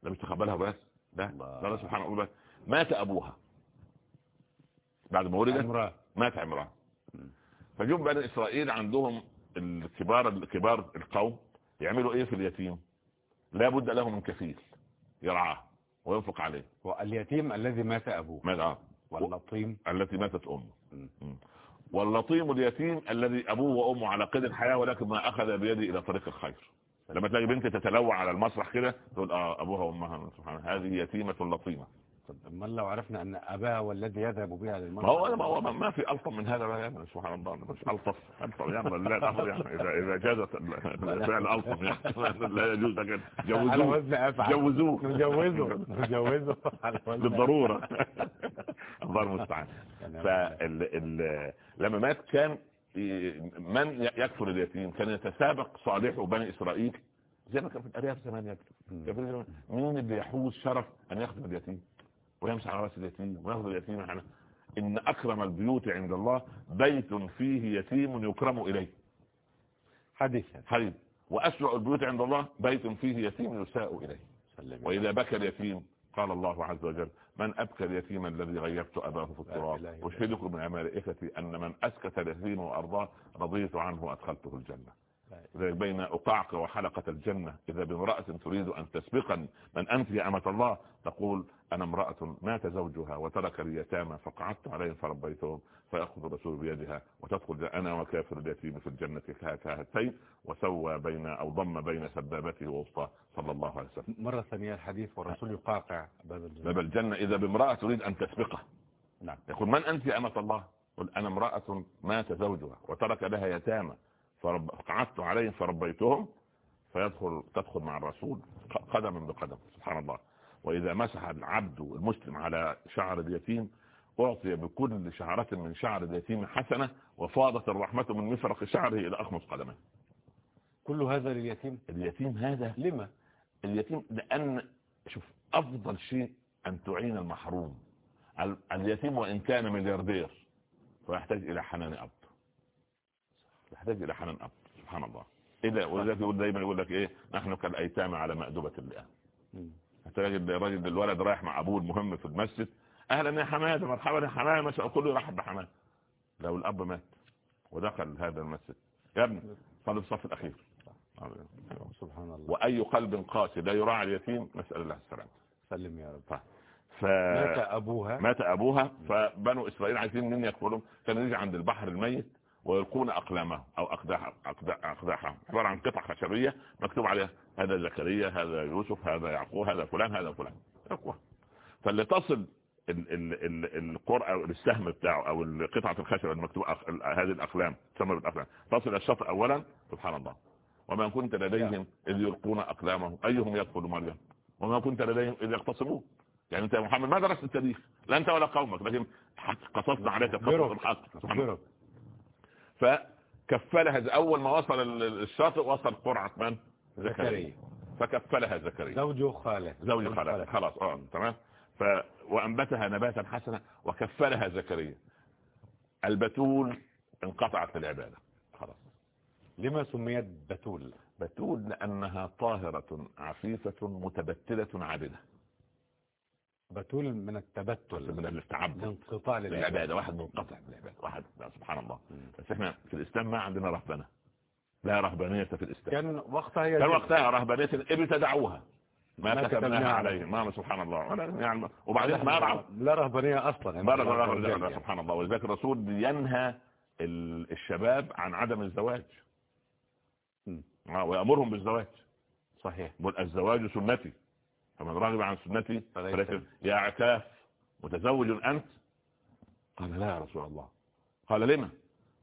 لم تقبلها بس. لا. لا سبحان الله. مات أبوها. بعد ما ولدت مات عمران. فجم بني إسرائيل عندهم الكبار الكبار القوم يعملوا إيه في اليتيم؟ لا بد له من كفيل يرعاه وينفق عليه. واليتيم الذي مات أبوه. مات آه. واللطيم. التي ماتت أمه. واللطيم اليتيم الذي أبوه وأمه على قيد الحياة ولكن ما أخذ بيده إلى طريق الخير. لما تلاقي بنت تتلوع على المسرح كده تقول آه أبوها وأمها سبحان هذه يتيمة لطيمة. ما لو عرفنا أن اباها والذي يذهب بها للمرأة؟ ما هو ما, هو ما في ألطف من هذا يعني سبحان الله. مش ألطف ألطف يعني لا الامر يعني اذا إذا جازت الفعل ألطف يعني. لا يجوز لكن جوزوه. جوزوه. نجوزه نجوزه بالضرورة. الله المستعان. فال لما مات كان من يكفر اليتيم؟ كان يتسابق صالح بني إسرائيل. زي ما كان في الأرياف زمان. مين اللي يحوز شرف أن يخدم اليتيم؟ ويمسح على رأس اليتيم وياخذ اليتيم. معنا إن أكرم البيوت عند الله بيت فيه يتيم يكرم إليه. حديث حديث. وأسرع البيوت عند الله بيت فيه يتيم يساء إليه. وإذا بكى اليتيم قال الله عز وجل من أبكى اليتيم الذي غيبت أباه في التراب. أشهدكم من ملائكتي أن من أسكت اليتيم وأرضاه رضيت عنه وأدخلته الجنة. بين أقعق وحلقة الجنة. إذا بامرأة تريد أن تسبقني من أنت يا أمة الله تقول أنا امرأة مات زوجها وترك اليتامى فقعدت عليهم فربيتهم فيأخذ الرسول بيدها وتدخل أنا وكافر اليتيم في الجنة كهاتين. وسوى بين أو ضم بين سبابته ووسطاه صلى الله عليه وسلم. مرة ثانية الحديث والرسول يقاقع باب الجنة, باب الجنة. إذا بامرأة تريد أن تسبقه. نعم. يقول من أنت يا أمة الله؟ قل أنا امرأة مات زوجها وترك لها يتامى. فقعدت عليهم فربيتهم فيدخل تدخل مع الرسول قدما بقدم سبحان الله. وإذا مسح العبد المسلم على شعر اليتيم أعطي بكل شعرة من شعر اليتيم حسنة وفاضت الرحمة من مفرق شعره إلى أخمص قدمه. كل هذا لليتيم؟ اليتيم هذا لما؟ اليتيم لأن شوف أفضل شيء أن تعين المحروم. اليتيم وإن كان ملياردير فيحتاج إلى حنان أب. يحتاج إلى حنان أب. سبحان الله. اذا ولذلك يقول دايما يقول لك إيه؟ نحن كالأيتام على مأدبة اللئام تلاقي الراجل الولد رايح مع أبوه المهم في المسجد. أهلا يا حمادة مرحبا يا حمادة. ما شاء كله يرحب بحمادة. لو الأب مات ودخل هذا المسجد. يا ابني صلي الصف الأخير. سبحان الله. وأي قلب قاسي لا يراعي اليتيم نسأل الله السلامة. سلم يا رب. طيب. ف... مات أبوها. مات أبوها فبنو إسرائيل عايزين مين يكفلهم كانوا يجي عند البحر الميت. ويلقون أقلامهم أو أقداحهم عبارة عن قطع خشبية مكتوب عليها هذا زكريا هذا يوسف هذا يعقوب هذا فلان هذا فلان. فاللي تصل القرء أو السهم بتاعه أو قطعة الخشب المكتوب هذه الأقلام تسمى بالأقلام. تصل الشطر اولا سبحان الله. وما كنت لديهم إذ يلقون أقلامهم. أيهم يدخل مريم؟ وما كنت لديهم إذ يختصمون يعني أنت يا محمد ما درست التاريخ لا أنت ولا قومك لكن قصصنا عليك قصص الحق فكفلها أول ما وصل الشاطئ وصل قرعة من؟ زكريا. فكفلها زكريا. زوجه خاله زوجه خاله خلاص آه تمام. ف وأنبتها نباتا حسنا وكفلها زكريا. البتول انقطعت العبادة. خلاص. لما سميت بتول؟ بتول لأنها طاهرة عفيفة متبتلة عابدة. بتول من التبتل من التعبد الانقطاع للعبادة واحد منقطع بالعبادة واحد لا سبحان الله. بس إحنا في الإسلام ما عندنا رهبنة. لا رهبانية في الإسلام. كان وقتها هي كان وقتها رهبانية ابتدعوها ما ما كتبناها عليهم. ما سبحان الله. يعني وبعدين ما رعب لا رهبانية أصلا. فيك. يعني. سبحان الله. ولذلك الرسول ينهى ال- الشباب عن عدم الزواج. آه، ويأمرهم بالزواج. صحيح. الزواج سنتي. فمن رغب عن سنتي فليس يا عكاف متزوج أنت؟ قال لا يا رسول الله. قال لما؟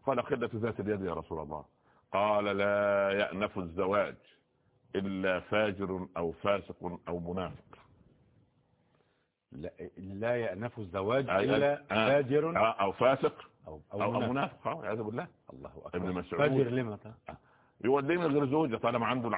قال قلة ذات اليد يا رسول الله. قال لا يأنف الزواج إلا فاجر أو فاسق أو منافق. لا, لا يأنف الزواج إلا آه. فاجر آه، أو فاسق أو, أو, أو منافق. آه، والعياذ بالله. الله ابن أكبر مسعود. فاجر لما؟ يوديني غير زوجة طالما عنده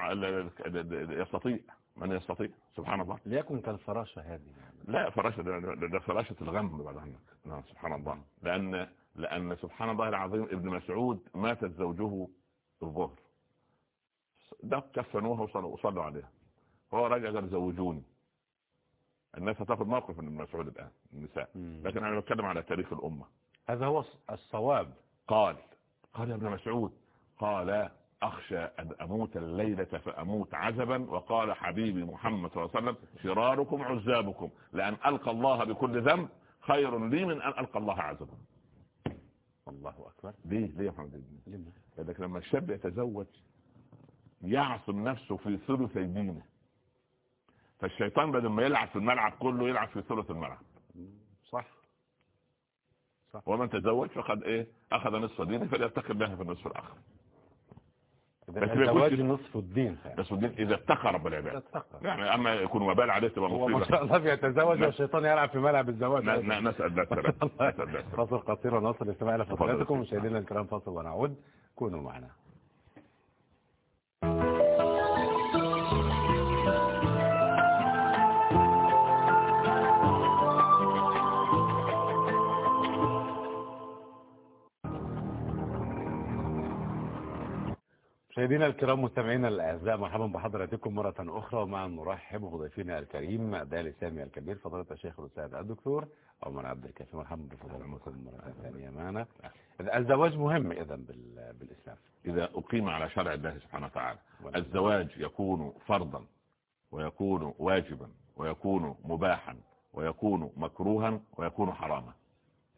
يستطيع. من يستطيع؟ سبحان الله. ليكن كالفراشة هذه يعني. لا فراشة ده, ده, ده فراشة الغم بعد عنك نعم سبحان الله. لأن لأن سبحان الله العظيم ابن مسعود ماتت زوجه الظهر. ده كفنوها وصلوا, وصلوا عليها. هو رجع قال زوجوني. الناس هتاخد موقف من ابن مسعود الآن النساء. لكن أنا بتكلم على تاريخ الأمة. هذا هو الص- الصواب. قال قال يا ابن مسعود قال أخشى أن أموت الليلة فأموت عزبا وقال حبيبي محمد صلى الله عليه وسلم شراركم عزابكم لأن ألقى الله بكل ذنب خير لي من أن ألقى الله عزبا الله أكبر. ليه؟ ليه يا محمد؟ لذلك لما الشاب يتزوج يعصم نفسه في ثلثي دينه فالشيطان بدل ما يلعب في الملعب كله يلعب في ثلث الملعب. صح. ومن تزوج فقد إيه؟ أخذ نصف دينه فليتقي الله في النصف الآخر. بس ما الزواج يكونش- نصف الدين. بس الدين إذا اتقى رب العباد. يعني أما يكون وبال عليه تبقى هو ما مصيبة. شاء الله بيتزوج. والشيطان يلعب في ملعب الزواج. نسأل (laughs) الله. السلامه فاصل قصير ونصل. استماع تفضل. لفضلاتكم مشاهدينا الكرام. فاصل ونعود. كونوا معنا. مشاهدينا الكرام مستمعينا الأعزاء مرحبا بحضراتكم مرة أخرى. ومع نرحب بضيفنا الكريم دالي سامي الكبير فضيلة الشيخ الأستاذ الدكتور عمر عبد الكافي. مرحبا بفضلاتكم مرة ثانية معنا. الزواج مهم اذا بال- بالإسلام. إذا أقيم على شرع الله سبحانه وتعالى الزواج يكون فرضا ويكون واجبا ويكون مباحا ويكون مكروها ويكون حراما.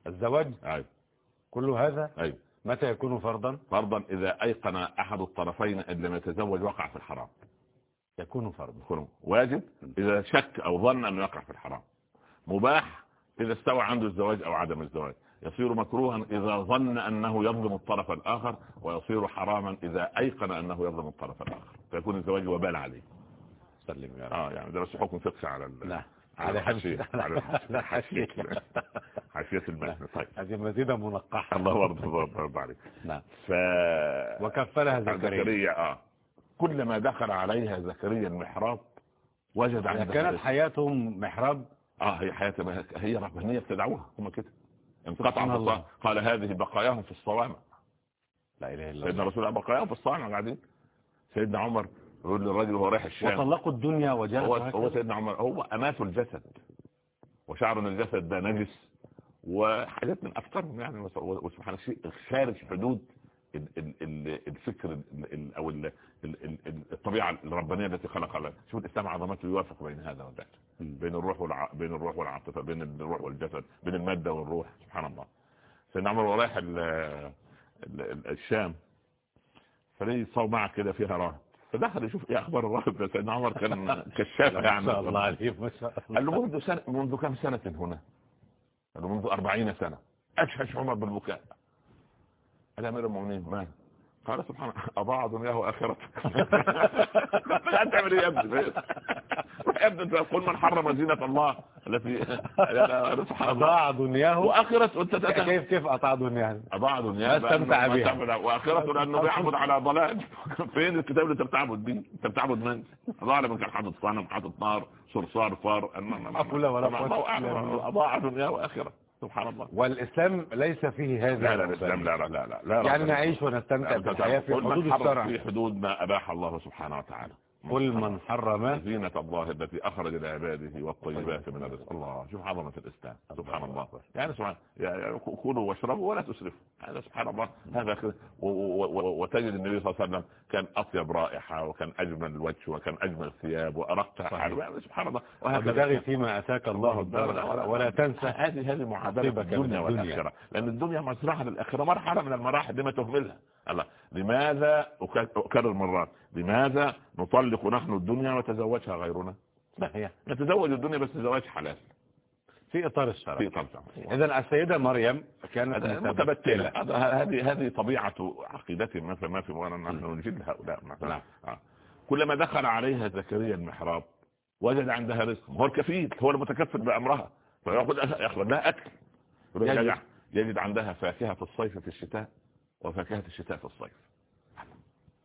الزواج؟ أيوه كل هذا؟ أيوه متى يكون فرضا؟ فرضا إذا أيقن أحد الطرفين أن لم يتزوج وقع في الحرام. يكون فرضا. يكون واجب. إذا شك أو ظن أنه يقع في الحرام. مباح إذا استوى عنده الزواج أو عدم الزواج. يصير مكروها إذا ظن أنه يظلم الطرف الآخر ويصير حراما إذا أيقن أنه يظلم الطرف الآخر. فيكون الزواج وبال عليه. سلم يا رب. آه يعني ده بس حكم فقهي على ال- نعم على الحاشيه على الحاشية. حاشيه المتن طيب. هذه مزيدا منقحة. الله برضه عليك نعم. ف وكفلها زكريا. زكريا آه. كلما دخل عليها زكريا المحراب وجد عندها كانت حياتهم محراب. آه هي حياة هي رهبانية ابتدعوها هم كده. انقطع الله. قال هذه بقاياهم في الصوامع لا إلا سيدنا الله. رسول الله بقاياهم في الصوامع قاعدين سيدنا عمر يقول للراجل وهو رايح الشام. وطلقوا الدنيا هو, وجلسوا هو هكذا سيدنا عمر هو أمات الجسد. وشعر ان الجسد ده نجس. وحاجات من أفكارهم يعني. وس- وسبحان الله شيء خارج حدود ال- ال- ال- الفكر ال- ال- أو ال- ال- ال- ال- الطبيعة الربانية التي خلق الله. شوف الإسلام عظمته يوافق بين هذا وذاك. بين الروح والع... بين الروح والعاطفة بين الروح والجسد بين المادة والروح. سبحان الله. سيدنا عمر وهو رايح ال... ال... ال- الشام. فلقي صومعة كده فيها راهب فدخل يشوف إيه أخبار الراهب ده سيدنا عمر كان (laughs) كشاف يعني ما شاء الله عليه ما شاء قال له منذ سنة منذ كم سنة هنا؟ قال له منذ أربعين سنة. أشهش عمر بالبكاء قال يا أمير المؤمنين ما قال سبحان الله أضاع دنياه وآخرتك (laughs) لا تعمل إيه يا ابني؟ يا ابني أنت قل من حرم زينة الله التي أضاع دنياه وآخرة وأنت تتكلم كيف كيف أضاع دنياه أضاع دنياه استمتع بها. وآخرته لأنه (laughs) بيعبد على ضلال. (laughs) فين الكتاب اللي أنت بتعبد بيه؟ أنت بتعبد من؟ أضاع من كان حاطط صنم حاطط نار صرصار فار. أضاع دنياه وآخرة سبحان الله. والإسلام ليس فيه هذا لا لا الإسلام لا لا لا لا, لا يعني نعيش ونستمتع بالحياة في حدود الشرع في حدود ما أباح الله سبحانه وتعالى. قل من حرم. زينة الله التي أخرج لعباده والطيبات من الرزق. الله شوف عظمة الإسلام. سبحان الله. يعني سبحان يعني كلوا واشربوا ولا تسرفوا. هذا سبحان الله. هذا وتجد النبي صلى الله عليه وسلم كان أطيب رائحة وكان أجمل الوجه وكان أجمل الثياب وأرق يعني سبحان الله. وابتغي فيما أتاك الله الدار ولا تنسى هذه هذه معادلة الدنيا. والآخرة. لأن الدنيا مزرعة للآخرة مرحلة من المراحل لما تهملها. الله. لماذا أك- أكرر مرات؟ لماذا نطلق نحن الدنيا وتزوجها غيرنا؟ صحيح نتزوج الدنيا بس زواج حلال. في إطار الشرع. في طبعا إذا السيدة مريم كانت متبتلة. هذه هذه طبيعة عقيدتهم ما في ما في وانا نحن نجد هؤلاء. مثلا نعم. آه. كلما دخل عليها زكريا المحراب وجد عندها رزق. هو الكفيل. هو المتكفل بأمرها. فيأخذ يأخذ لها أكل. يجد, يجد عندها فاكهة في الصيف في الشتاء. وفاكهة الشتاء في الصيف.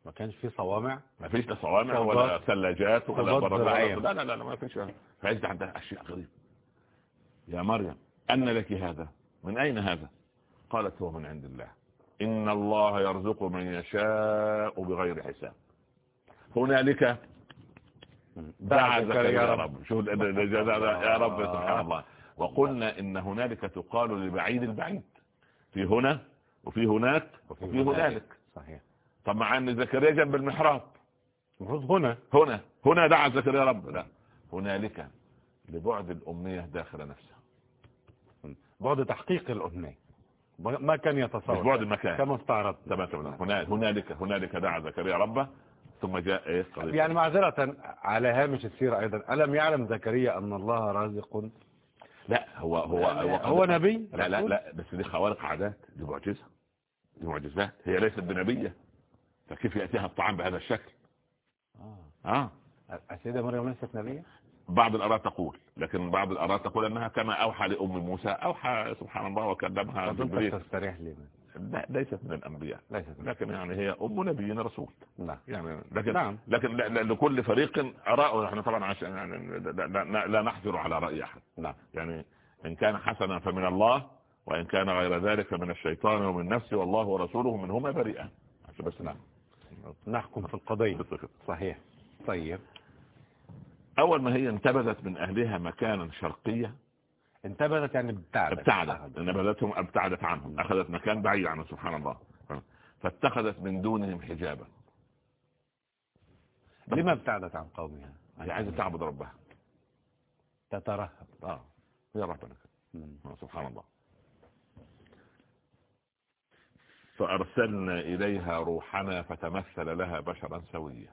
ما كانش في صوامع؟ ما فيش لا صوامع ولا. ثلاجات ولا فوضات براد زراعية. لا لا لا ما فيش. فيجد عندها أشياء غريبة. يا مريم أن لك هذا؟ من أين هذا؟ قالت هو من عند الله. إن الله يرزق من يشاء بغير حساب. هنالك زكريا يا رب. شوف يا رب سبحان الله. وقلنا إن هنالك تقال لبعيد البعيد. في هنا وفي هناك وفي هنالك صحيح. طب مع أن زكريا جنب المحراب المفروض هنا. هنا. هنا دعا زكريا رب لا. هنالك لبعد الأمنية داخل نفسه. بعد تحقيق الأمنية ما كان يتصور. بعد المكان كما استعرضت. تمام تمام هنا- هنالك هنالك دعا زكريا ربه. ثم جاء إيه؟ قضية يعني معذرة على هامش السيرة أيضا. ألم يعلم زكريا أن الله رازق؟ لا هو هو هو, هو نبي؟ لا لا؟ لا بس دي خوارق عادات دي معجزة. دي معجزات هي ليست بنبية فكيف يأتيها الطعام بهذا الشكل؟ آه. آه. السيدة مريم ليست نبية؟ بعض الآراء تقول لكن بعض الآراء تقول أنها كما أوحى لأم موسى أوحى سبحان الله وكلمها جبريل. تستريح لي لا ليست من الأنبياء. ليست من- لكن يعني هي أم نبينا رسول. نعم. يعني لكن نعم. لكن ل- ل- لكل فريق آراء إحنا طبعا عشان يعني لا, لا, لا نحجر على رأي أحد. نعم. يعني إن كان حسنا فمن الله وإن كان غير ذلك فمن الشيطان ومن نفسه والله ورسوله منهما بريئان عشان بس نعم. نحكم في القضية. صحيح. طيب. أول ما هي انتبذت من أهلها مكانا شرقيا انتبهت يعني ابتعدت. ابتعدت. نبذتهم ابتعدت عنهم. أخذت مكان بعيد عنهم سبحان الله. فاتخذت من دونهم حجابا. لما ابتعدت عن قومها؟ هي عايزة تعبد ربها. تترهب. آه. يا ربنا. سبحان الله. فأرسلنا إليها روحنا فتمثل لها بشرا سويا.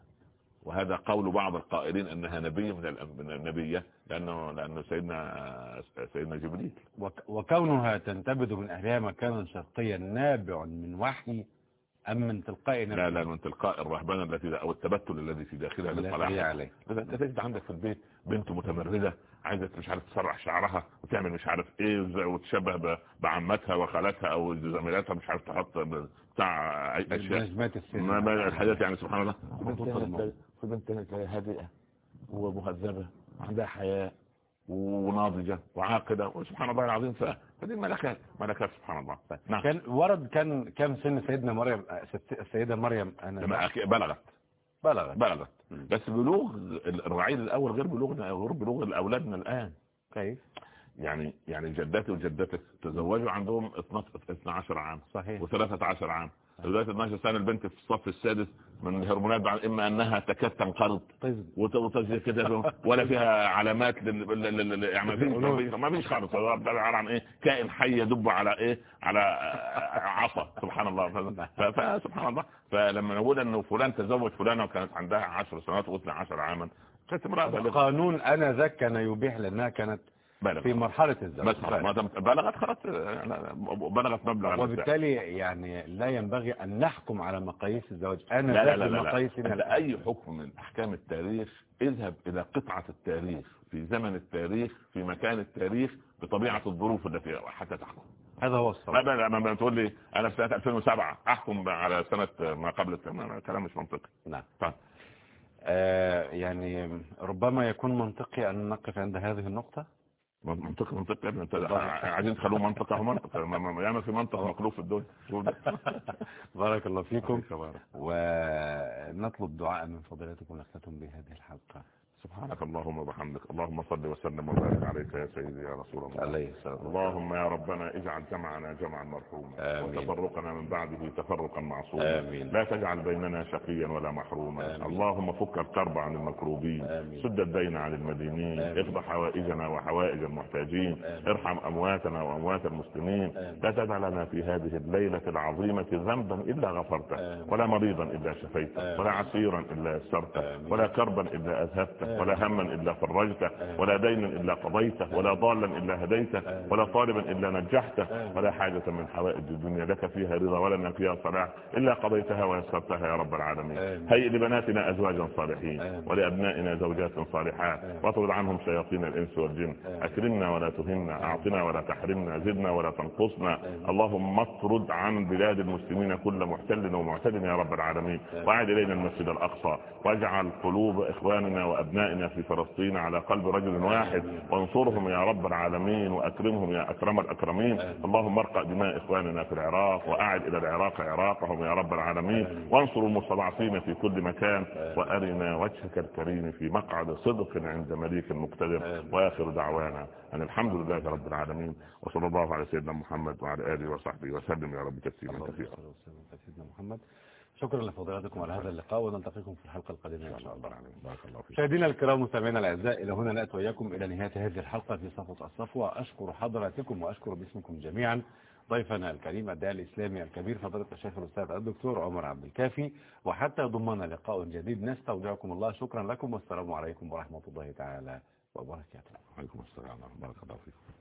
وهذا قول بعض القائلين أنها نبي من النبية لأنه لأنه سيدنا سيدنا جبريل. وك- وكونها تنتبذ من أهلها مكانا شرقيا نابع من وحي أم من تلقاء لا لا من تلقاء الرهبنة التي أو التبتل الذي في داخلها للصلاح. عليه لا تجد عندك في البيت بنت متمردة عايزة مش عارف تسرح شعرها وتعمل مش عارف إيه وتشبه بعمتها وخالتها أو زميلاتها مش عارف تحط بتاع أي أشياء. ما ما الحاجات يعني سبحان الله. في بنت هادئة ومهذبة وعندها حياة. وناضجة وعاقدة وسبحان الله العظيم. فدي ملكات ملكات سبحان الله. نعم. كان ورد كان كم سن سيدنا مريم السيدة مريم أنا لما بلغت. بلغت. بلغت. بس بلوغ الرعيل الأول غير بلوغنا غير بلوغ الاولادنا الآن. كيف؟ يعني يعني جداتي وجدتك تزوجوا عندهم 12 عام صحيح. و13 عام. دلوقتي 12 سنة البنت في الصف السادس من الهرمونات بعد إما أنها تكاد تنقرض طيب. وت- وتجري كده ولا فيها علامات. يعني ما فيش خالص. هو عبارة عن إيه؟ كائن حي يدب على إيه؟ على عصا. سبحان الله. فسبحان الله. فلما نقول إنه فلان تزوج فلانة وكانت عندها 10 سنوات و12 عاما كانت امرأة بالغه القانون أنا ذاك كان يبيح لأنها كانت في بالغه مرحلة الزواج بس ما دام بلغت خلاص يعني بلغت مبلغ. وبالتالي يعني لا ينبغي أن نحكم على مقاييس الزواج. أنا لا لا لا لا, لا. بمقاييسنا أنت أي حكم من أحكام التاريخ اذهب إلى قطعة التاريخ في زمن التاريخ في مكان التاريخ بطبيعة الظروف التي حتى تحكم. هذا هو الصواب. ما ما- ما تقول لي أنا في سنة 2007 أحكم على سنة ما قبل كلام مش منطقي. نعم. طيب. آه يعني ربما يكون منطقي أن نقف عند هذه النقطة. منطقة منطقة ابن انت عايزين تخلوه منطقة هو منطقة ياما (laughs) في منطقة مقلوب في الدنيا. (laughs) بارك الله فيكم. ونطلب دعاء من فضيلتكم نختتم بهذه الحلقة. سبحانك اللهم وبحمدك. اللهم صل وسلم وبارك عليك يا سيدي يا رسول الله. عليه السلام اللهم يا ربنا اجعل جمعنا جمعا مرحوما. وتفرقنا من بعده تفرقا معصوما. آمين. لا تجعل بيننا شقيا ولا محروما. آمين. اللهم فك الكرب عن المكروبين. آمين. سد الدين عن المدينين. اقض حوائجنا وحوائج المحتاجين. آمين. ارحم أمواتنا وأموات المسلمين. آمين. لا تدع لنا في هذه الليلة العظيمة ذنبا إلا غفرته. ولا مريضا إلا شفيته. ولا عسيرا إلا يسرته ولا كربا إلا أذهبته. ولا هما إلا فرجته ولا دينا إلا قضيته ولا ضالا إلا هديته ولا طالبا إلا نجحته ولا حاجة من حوائج الدنيا لك فيها رضا ولا فيها صلاح إلا قضيتها ويسرتها يا رب العالمين. هيئ لبناتنا أزواجا صالحين ولأبنائنا زوجات صالحات واطرد عنهم شياطين الإنس والجن. أكرمنا ولا تهنا أعطنا ولا تحرمنا زدنا ولا تنقصنا. اللهم اطرد عن بلاد المسلمين كل محتل ومعتد يا رب العالمين. وعد إلينا المسجد الأقصى واجعل قلوب إخواننا وأبنائنا أبنائنا في فلسطين على قلب رجل واحد. وانصرهم يا رب العالمين وأكرمهم يا أكرم الأكرمين. اللهم ارقى دماء إخواننا في العراق وأعد إلى العراق عراقهم يا رب العالمين. وانصر المستضعفين في كل مكان وأرنا وجهك الكريم في مقعد صدق عند مليك مقتدر وآخر دعوانا أن الحمد لله رب العالمين. وصلى الله على سيدنا محمد وعلى آله وصحبه وسلم. يا رب تسليما كثيرا. محمد. شكرا لفضيلتكم على هذا اللقاء ونلتقيكم في الحلقة القادمة إن شاء الله. مشاهدينا الكرام مستمعينا الأعزاء إلى هنا نأتي وإياكم إلى نهاية هذه الحلقة في صفوة الصفوة أشكر حضراتكم وأشكر باسمكم جميعا ضيفنا الكريم الداعي الإسلامي الكبير فضيلة الشيخ الأستاذ الدكتور عمر عبد الكافي وحتى ضمنا لقاء جديد نستودعكم الله. شكرا لكم والسلام عليكم ورحمة الله تعالى وبركاته. وعليكم السلام ورحمة الله وبركاته.